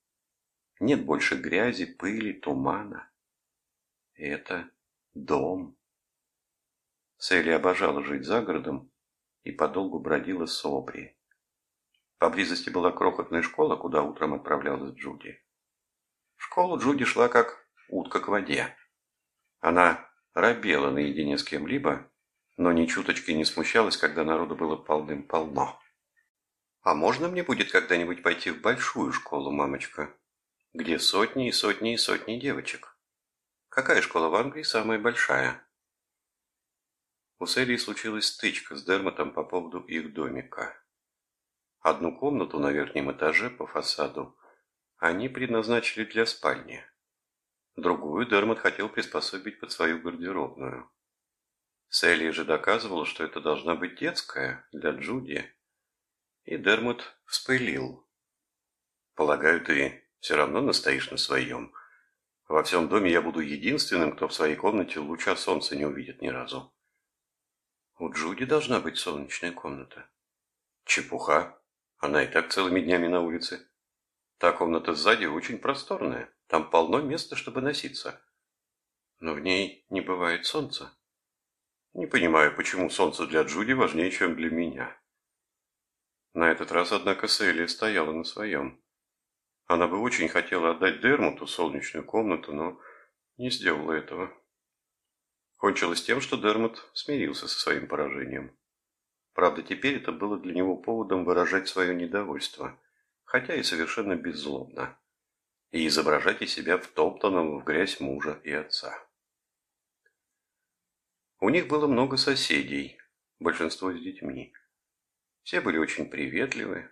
Нет больше грязи, пыли, тумана. Это дом. Селия обожала жить за городом и подолгу бродила с Обри. Поблизости была крохотная школа, куда утром отправлялась Джуди школу Джуди шла как утка к воде. Она робела наедине с кем-либо, но ни чуточки не смущалась, когда народу было полным-полно. «А можно мне будет когда-нибудь пойти в большую школу, мамочка, где сотни и сотни и сотни девочек? Какая школа в Англии самая большая?» У Селии случилась стычка с Дермотом по поводу их домика. Одну комнату на верхнем этаже по фасаду они предназначили для спальни. Другую Дермот хотел приспособить под свою гардеробную. Селли же доказывала, что это должна быть детская, для Джуди. И Дермот вспылил. «Полагаю, ты все равно настоишь на своем. Во всем доме я буду единственным, кто в своей комнате луча солнца не увидит ни разу». «У Джуди должна быть солнечная комната». «Чепуха. Она и так целыми днями на улице». Та комната сзади очень просторная. Там полно места, чтобы носиться. Но в ней не бывает солнца. Не понимаю, почему солнце для Джуди важнее, чем для меня. На этот раз, однако, Селия стояла на своем. Она бы очень хотела отдать Дермуту солнечную комнату, но не сделала этого. Кончилось тем, что Дермут смирился со своим поражением. Правда, теперь это было для него поводом выражать свое недовольство хотя и совершенно беззлобно, и изображать из себя втоптанного в грязь мужа и отца. У них было много соседей, большинство с детьми. Все были очень приветливы.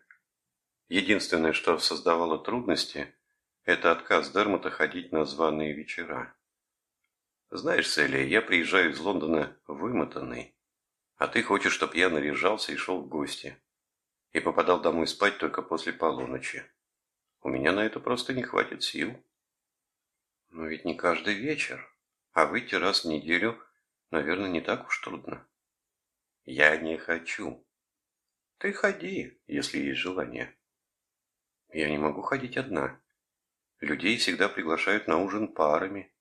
Единственное, что создавало трудности, это отказ Дермота ходить на званые вечера. Знаешь, Селия, я приезжаю из Лондона вымотанный, а ты хочешь, чтобы я наряжался и шел в гости и попадал домой спать только после полуночи. У меня на это просто не хватит сил. Но ведь не каждый вечер, а выйти раз в неделю, наверное, не так уж трудно. Я не хочу. Ты ходи, если есть желание. Я не могу ходить одна. Людей всегда приглашают на ужин парами,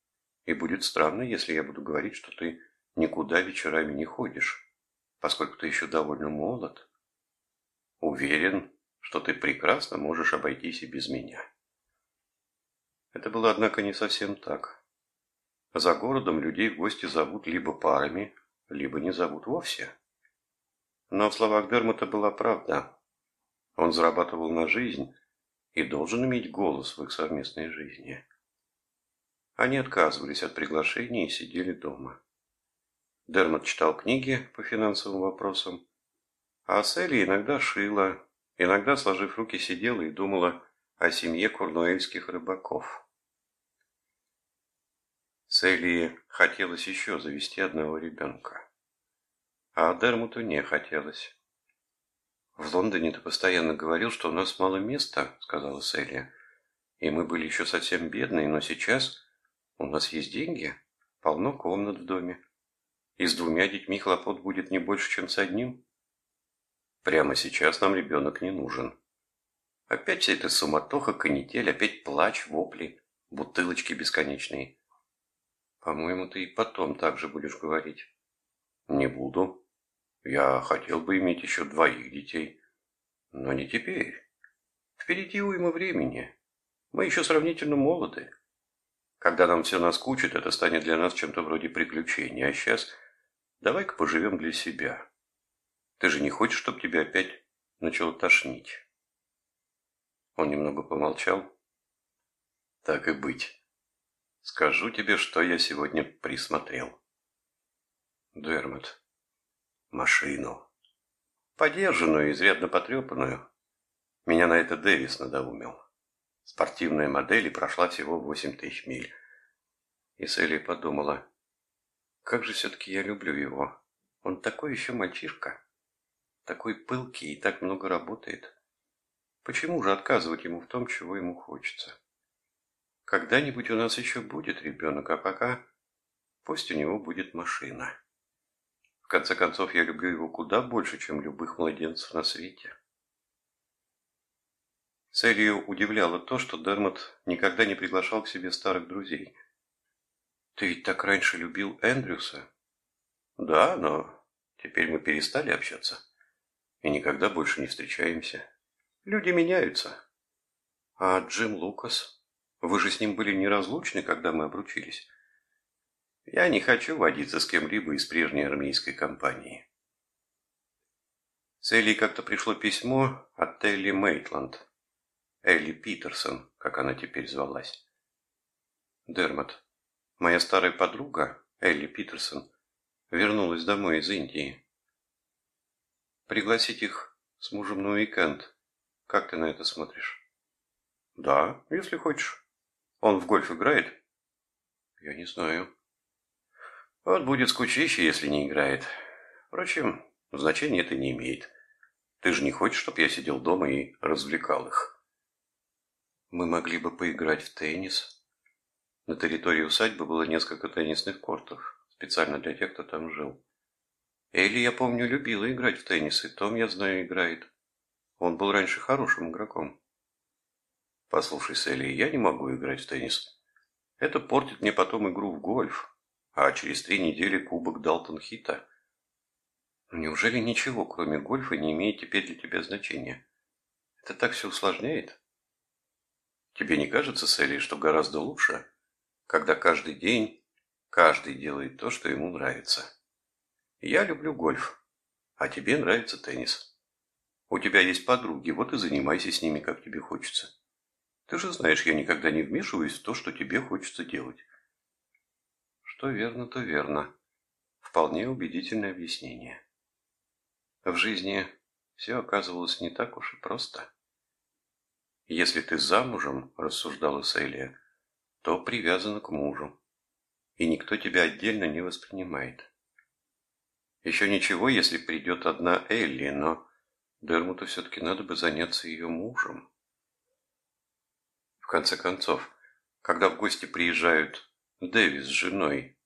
и будет странно, если я буду говорить, что ты никуда вечерами не ходишь, поскольку ты еще довольно молод. Уверен, что ты прекрасно можешь обойтись и без меня. Это было, однако, не совсем так. За городом людей в гости зовут либо парами, либо не зовут вовсе. Но в словах Дермота была правда. Он зарабатывал на жизнь и должен иметь голос в их совместной жизни. Они отказывались от приглашений и сидели дома. Дермот читал книги по финансовым вопросам, а Селли иногда шила, иногда, сложив руки, сидела и думала о семье курнуэльских рыбаков. Селли хотелось еще завести одного ребенка. а Дермуту не хотелось. «В Лондоне ты постоянно говорил, что у нас мало места», — сказала Селия. «И мы были еще совсем бедные, но сейчас у нас есть деньги, полно комнат в доме. И с двумя детьми хлопот будет не больше, чем с одним. Прямо сейчас нам ребенок не нужен. Опять вся эта суматоха, канитель, опять плач, вопли, бутылочки бесконечные. По-моему, ты и потом так же будешь говорить. Не буду. Я хотел бы иметь еще двоих детей. Но не теперь. Впереди уйма времени. Мы еще сравнительно молоды. Когда нам все наскучит, это станет для нас чем-то вроде приключения. А сейчас давай-ка поживем для себя. Ты же не хочешь, чтобы тебя опять начало тошнить? Он немного помолчал. Так и быть. Скажу тебе, что я сегодня присмотрел. Дермот. Машину. Подержанную, изрядно потрепанную. Меня на это Дэвис надоумил. Спортивная модель и прошла всего восемь тысяч миль. И Селли подумала, как же все-таки я люблю его. Он такой еще мальчишка. Такой пылкий и так много работает. Почему же отказывать ему в том, чего ему хочется? Когда-нибудь у нас еще будет ребенок, а пока пусть у него будет машина. В конце концов, я люблю его куда больше, чем любых младенцев на свете. Целью удивляло то, что Дермот никогда не приглашал к себе старых друзей. «Ты ведь так раньше любил Эндрюса?» «Да, но теперь мы перестали общаться и никогда больше не встречаемся. Люди меняются. А Джим Лукас? Вы же с ним были неразлучны, когда мы обручились. Я не хочу водиться с кем-либо из прежней армейской компании. С Элли как-то пришло письмо от Элли Мейтланд. Элли Питерсон, как она теперь звалась. Дермат, моя старая подруга, Элли Питерсон, вернулась домой из Индии. Пригласить их с мужем на уикенд. Как ты на это смотришь? Да, если хочешь. Он в гольф играет? Я не знаю. Вот будет скучище, если не играет. Впрочем, значения это не имеет. Ты же не хочешь, чтобы я сидел дома и развлекал их? Мы могли бы поиграть в теннис. На территории усадьбы было несколько теннисных кортов, специально для тех, кто там жил. Элли, я помню, любила играть в теннис, и Том, я знаю, играет. Он был раньше хорошим игроком. Послушай, Селли, я не могу играть в теннис. Это портит мне потом игру в гольф. А через три недели кубок Далтон Хита. Неужели ничего, кроме гольфа, не имеет теперь для тебя значения? Это так все усложняет? Тебе не кажется, Селли, что гораздо лучше, когда каждый день каждый делает то, что ему нравится? Я люблю гольф, а тебе нравится теннис. У тебя есть подруги, вот и занимайся с ними, как тебе хочется. Ты же знаешь, я никогда не вмешиваюсь в то, что тебе хочется делать. Что верно, то верно. Вполне убедительное объяснение. В жизни все оказывалось не так уж и просто. Если ты замужем, рассуждала Селия, то привязана к мужу, и никто тебя отдельно не воспринимает. Еще ничего, если придет одна Элли, но Дермуту все-таки надо бы заняться ее мужем. В конце концов, когда в гости приезжают Дэвис с женой,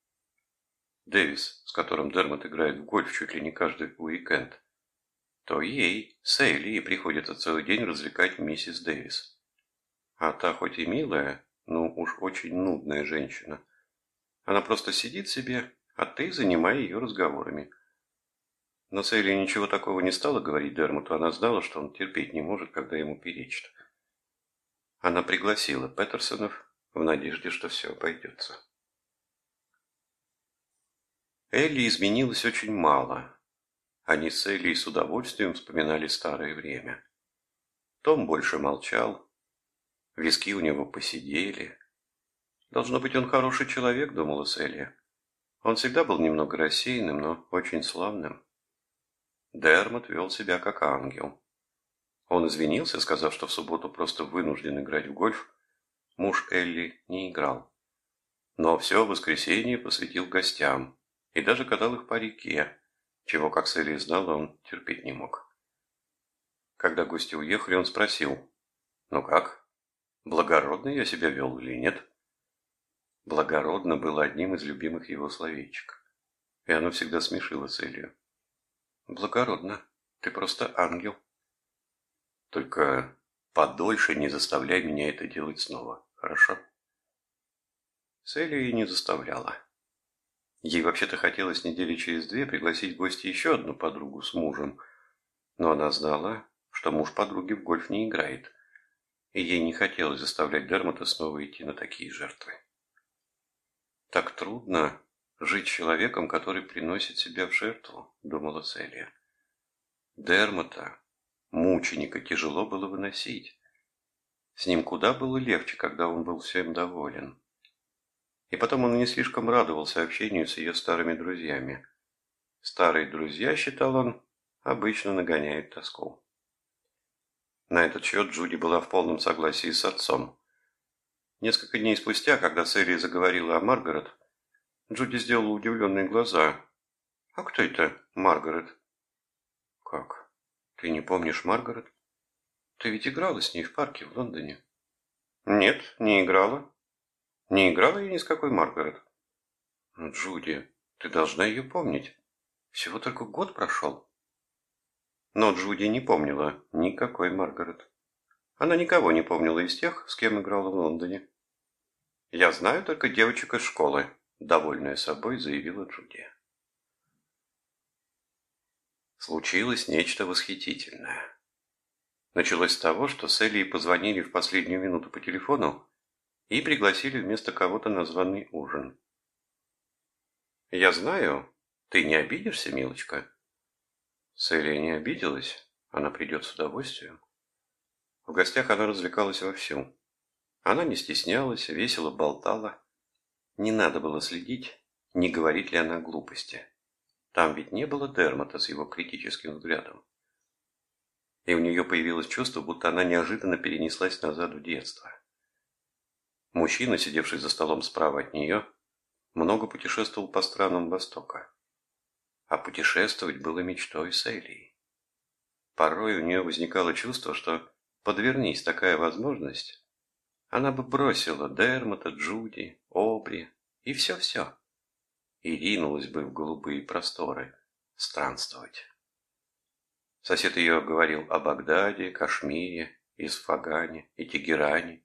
Дэвис, с которым Дермут играет в гольф чуть ли не каждый уикенд, то ей, Сейли, и приходится целый день развлекать миссис Дэвис. А та хоть и милая, но уж очень нудная женщина. Она просто сидит себе, а ты занимай ее разговорами. Но Селли ничего такого не стала говорить Дермуту, она знала, что он терпеть не может, когда ему перечат. Она пригласила Петерсонов в надежде, что все обойдется. Элли изменилась очень мало. Они с Элли с удовольствием вспоминали старое время. Том больше молчал, виски у него посидели. Должно быть, он хороший человек, думала Селия. Он всегда был немного рассеянным, но очень славным. Дермот вел себя как ангел. Он извинился, сказав, что в субботу просто вынужден играть в гольф. Муж Элли не играл. Но все воскресенье посвятил гостям и даже катал их по реке, чего, как Селия знала, он терпеть не мог. Когда гости уехали, он спросил, «Ну как, благородно я себя вел или нет?» «Благородно» было одним из любимых его словечек, и оно всегда смешило Селию. «Благородно, ты просто ангел». «Только подольше не заставляй меня это делать снова, хорошо?» Селия и не заставляла. Ей вообще-то хотелось недели через две пригласить в гости еще одну подругу с мужем, но она знала, что муж подруги в гольф не играет, и ей не хотелось заставлять Дермота снова идти на такие жертвы. «Так трудно жить человеком, который приносит себя в жертву», — думала Селия. Дермота, мученика, тяжело было выносить. С ним куда было легче, когда он был всем доволен. И потом он не слишком радовался общению с ее старыми друзьями. Старые друзья, считал он, обычно нагоняют тоску. На этот счет Джуди была в полном согласии с отцом. Несколько дней спустя, когда Сэлли заговорила о Маргарет, Джуди сделала удивленные глаза. «А кто это Маргарет?» «Как? Ты не помнишь Маргарет? Ты ведь играла с ней в парке в Лондоне?» «Нет, не играла. Не играла я ни с какой Маргарет. Джуди, ты должна ее помнить. Всего только год прошел. Но Джуди не помнила никакой Маргарет. Она никого не помнила из тех, с кем играла в Лондоне. «Я знаю только девочек из школы», – довольная собой заявила Джуди. Случилось нечто восхитительное. Началось с того, что Селли позвонили в последнюю минуту по телефону и пригласили вместо кого-то на званый ужин. «Я знаю, ты не обидишься, милочка?» Селия не обиделась, она придет с удовольствием. В гостях она развлекалась вовсю. Она не стеснялась, весело болтала. Не надо было следить, не говорит ли она глупости. Там ведь не было Дермота с его критическим взглядом. И у нее появилось чувство, будто она неожиданно перенеслась назад в детство. Мужчина, сидевший за столом справа от нее, много путешествовал по странам Востока. А путешествовать было мечтой Селии. Порой у нее возникало чувство, что, подвернись такая возможность, она бы бросила Дермота, Джуди, Обри и все-все, и ринулась бы в голубые просторы странствовать. Сосед ее говорил о Багдаде, Кашмире, Исфагане и Тегеране,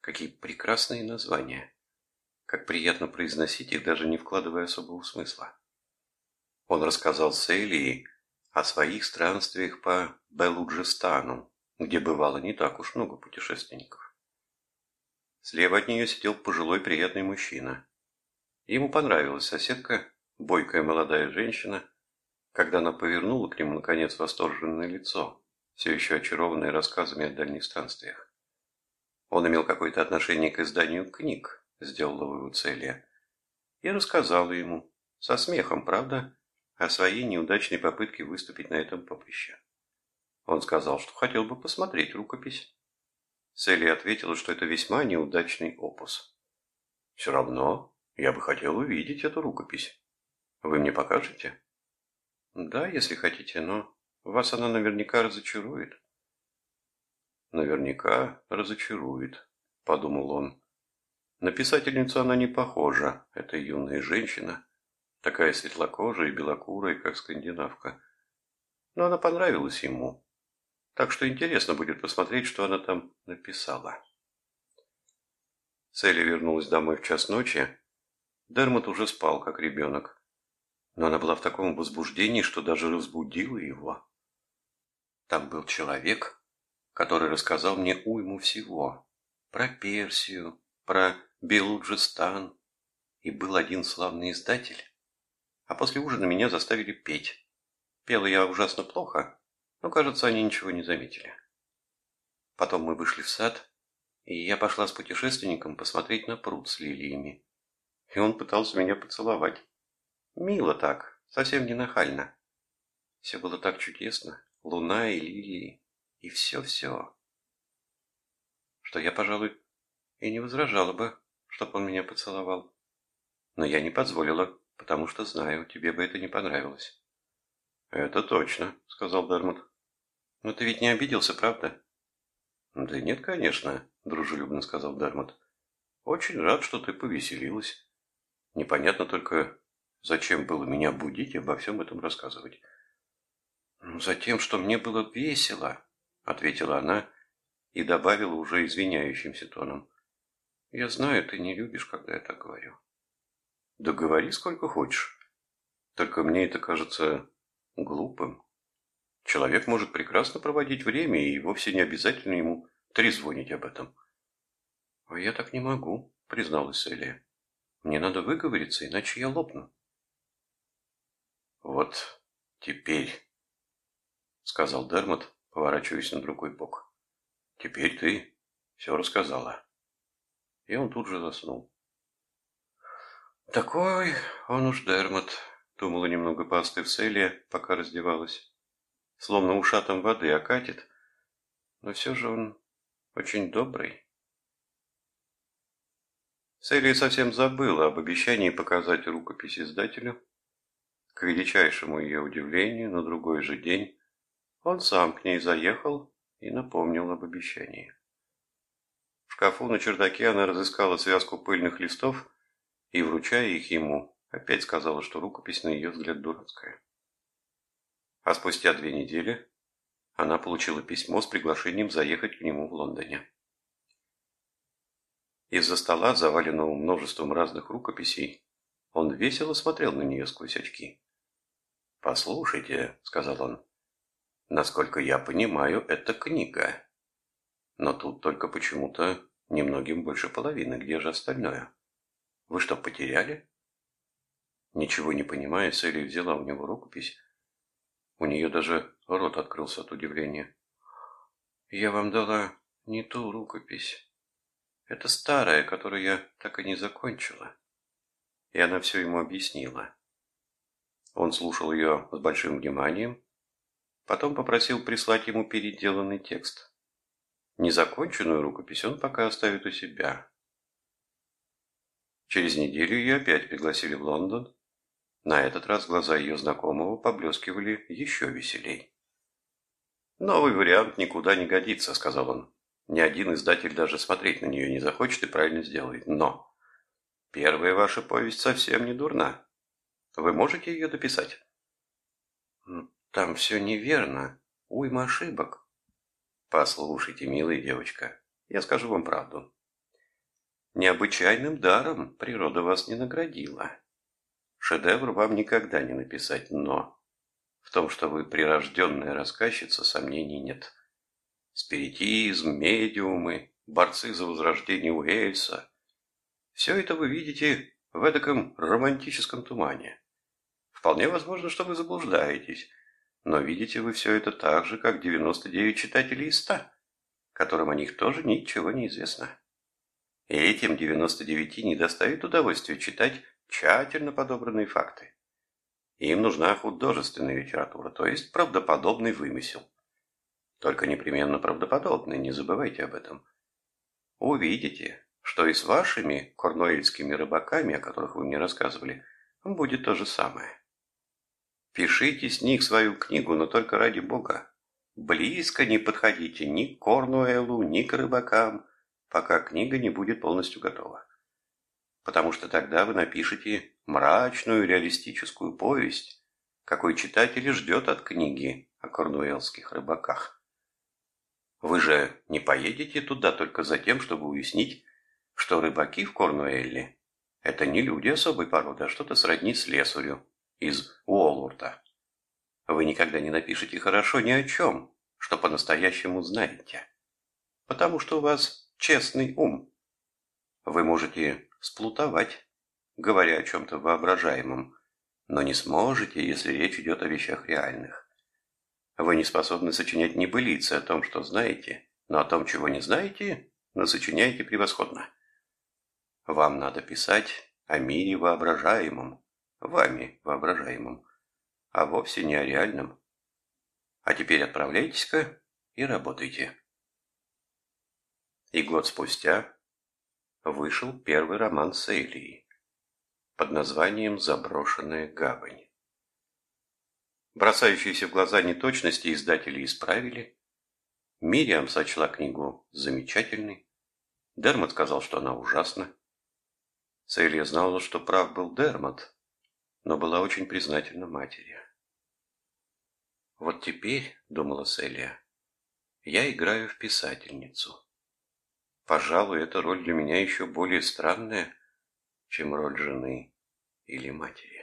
Какие прекрасные названия. Как приятно произносить их, даже не вкладывая особого смысла. Он рассказал Селии о своих странствиях по Белуджистану, где бывало не так уж много путешественников. Слева от нее сидел пожилой приятный мужчина. Ему понравилась соседка, бойкая молодая женщина, когда она повернула к нему, наконец, восторженное лицо, все еще очарованное рассказами о дальних странствиях. Он имел какое-то отношение к изданию книг, сделала вывод Целия. И рассказала ему, со смехом, правда, о своей неудачной попытке выступить на этом поприще. Он сказал, что хотел бы посмотреть рукопись. Селия ответила, что это весьма неудачный опус. «Все равно я бы хотел увидеть эту рукопись. Вы мне покажете?» «Да, если хотите, но вас она наверняка разочарует». Наверняка разочарует, подумал он. На писательницу она не похожа, эта юная женщина, такая светлокожая и белокурая, как скандинавка. Но она понравилась ему, так что интересно будет посмотреть, что она там написала. Селли вернулась домой в час ночи. Дермот уже спал, как ребенок. Но она была в таком возбуждении, что даже разбудила его. Там был человек, который рассказал мне уйму всего. Про Персию, про Белуджистан. И был один славный издатель. А после ужина меня заставили петь. Пела я ужасно плохо, но, кажется, они ничего не заметили. Потом мы вышли в сад, и я пошла с путешественником посмотреть на пруд с лилиями. И он пытался меня поцеловать. Мило так, совсем не нахально. Все было так чудесно. Луна и лилии и все-все. Что я, пожалуй, и не возражала бы, чтоб он меня поцеловал. Но я не позволила, потому что знаю, тебе бы это не понравилось. Это точно, сказал Дармот. Но ты ведь не обиделся, правда? Да нет, конечно, дружелюбно сказал Дармот. Очень рад, что ты повеселилась. Непонятно только, зачем было меня будить и обо всем этом рассказывать. «Ну, «Затем, что мне было весело», — ответила она и добавила уже извиняющимся тоном. «Я знаю, ты не любишь, когда я так говорю». «Да говори сколько хочешь. Только мне это кажется глупым. Человек может прекрасно проводить время, и вовсе не обязательно ему трезвонить об этом». «А я так не могу», — призналась Элия. «Мне надо выговориться, иначе я лопну». «Вот теперь...» — сказал Дермот, поворачиваясь на другой бок. «Теперь ты все рассказала». И он тут же заснул. «Такой он уж Дермот», — думала немного поостыв Селия, пока раздевалась. «Словно ушатом воды окатит, но все же он очень добрый». Селия совсем забыла об обещании показать рукопись издателю. К величайшему ее удивлению, на другой же день он сам к ней заехал и напомнил об обещании. В шкафу на чердаке она разыскала связку пыльных листов и, вручая их ему, опять сказала, что рукопись на ее взгляд дурацкая. А спустя две недели она получила письмо с приглашением заехать к нему в Лондоне. Из-за стола, заваленного множеством разных рукописей, он весело смотрел на нее сквозь очки. «Послушайте», — сказал он, Насколько я понимаю, это книга. Но тут только почему-то немногим больше половины. Где же остальное? Вы что, потеряли? Ничего не понимая, Селли взяла у него рукопись. У нее даже рот открылся от удивления. «Я вам дала не ту рукопись. Это старая, которую я так и не закончила». И она все ему объяснила. Он слушал ее с большим вниманием, Потом попросил прислать ему переделанный текст. Незаконченную рукопись он пока оставит у себя. Через неделю ее опять пригласили в Лондон. На этот раз глаза ее знакомого поблескивали еще веселей. «Новый вариант никуда не годится», — сказал он. «Ни один издатель даже смотреть на нее не захочет и правильно сделает. Но первая ваша повесть совсем не дурна. Вы можете ее дописать?» Там все неверно. Уйма ошибок. Послушайте, милая девочка, я скажу вам правду. Необычайным даром природа вас не наградила. Шедевр вам никогда не написать, но в том, что вы прирожденная рассказчица, сомнений нет. Спиритизм, медиумы, борцы за возрождение Уэльса – все это вы видите в эдаком романтическом тумане. Вполне возможно, что вы заблуждаетесь – но видите вы все это так же, как 99 читателей из 100, которым о них тоже ничего не известно. И этим 99 не доставит удовольствия читать тщательно подобранные факты. Им нужна художественная литература, то есть правдоподобный вымысел. Только непременно правдоподобный, не забывайте об этом. Увидите, что и с вашими корнуэльскими рыбаками, о которых вы мне рассказывали, будет то же самое. Пишите с них свою книгу, но только ради Бога. Близко не подходите ни к Корнуэлу, ни к рыбакам, пока книга не будет полностью готова. Потому что тогда вы напишете мрачную реалистическую повесть, какой читатель ждет от книги о корнуэльских рыбаках. Вы же не поедете туда только за тем, чтобы уяснить, что рыбаки в Корнуэлле – это не люди особой породы, а что-то сродни слесарю, из Уолворта. Вы никогда не напишете хорошо ни о чем, что по-настоящему знаете, потому что у вас честный ум. Вы можете сплутовать, говоря о чем-то воображаемом, но не сможете, если речь идет о вещах реальных. Вы не способны сочинять небылицы о том, что знаете, но о том, чего не знаете, насочиняете превосходно. Вам надо писать о мире воображаемом, вами воображаемым, а вовсе не о реальном. А теперь отправляйтесь-ка и работайте. И год спустя вышел первый роман Сейлии под названием «Заброшенная гавань». Бросающиеся в глаза неточности издатели исправили. Мириам сочла книгу замечательной. Дермот сказал, что она ужасна. Селия знала, что прав был Дермот, но была очень признательна матери. «Вот теперь, — думала Селия, — я играю в писательницу. Пожалуй, эта роль для меня еще более странная, чем роль жены или матери.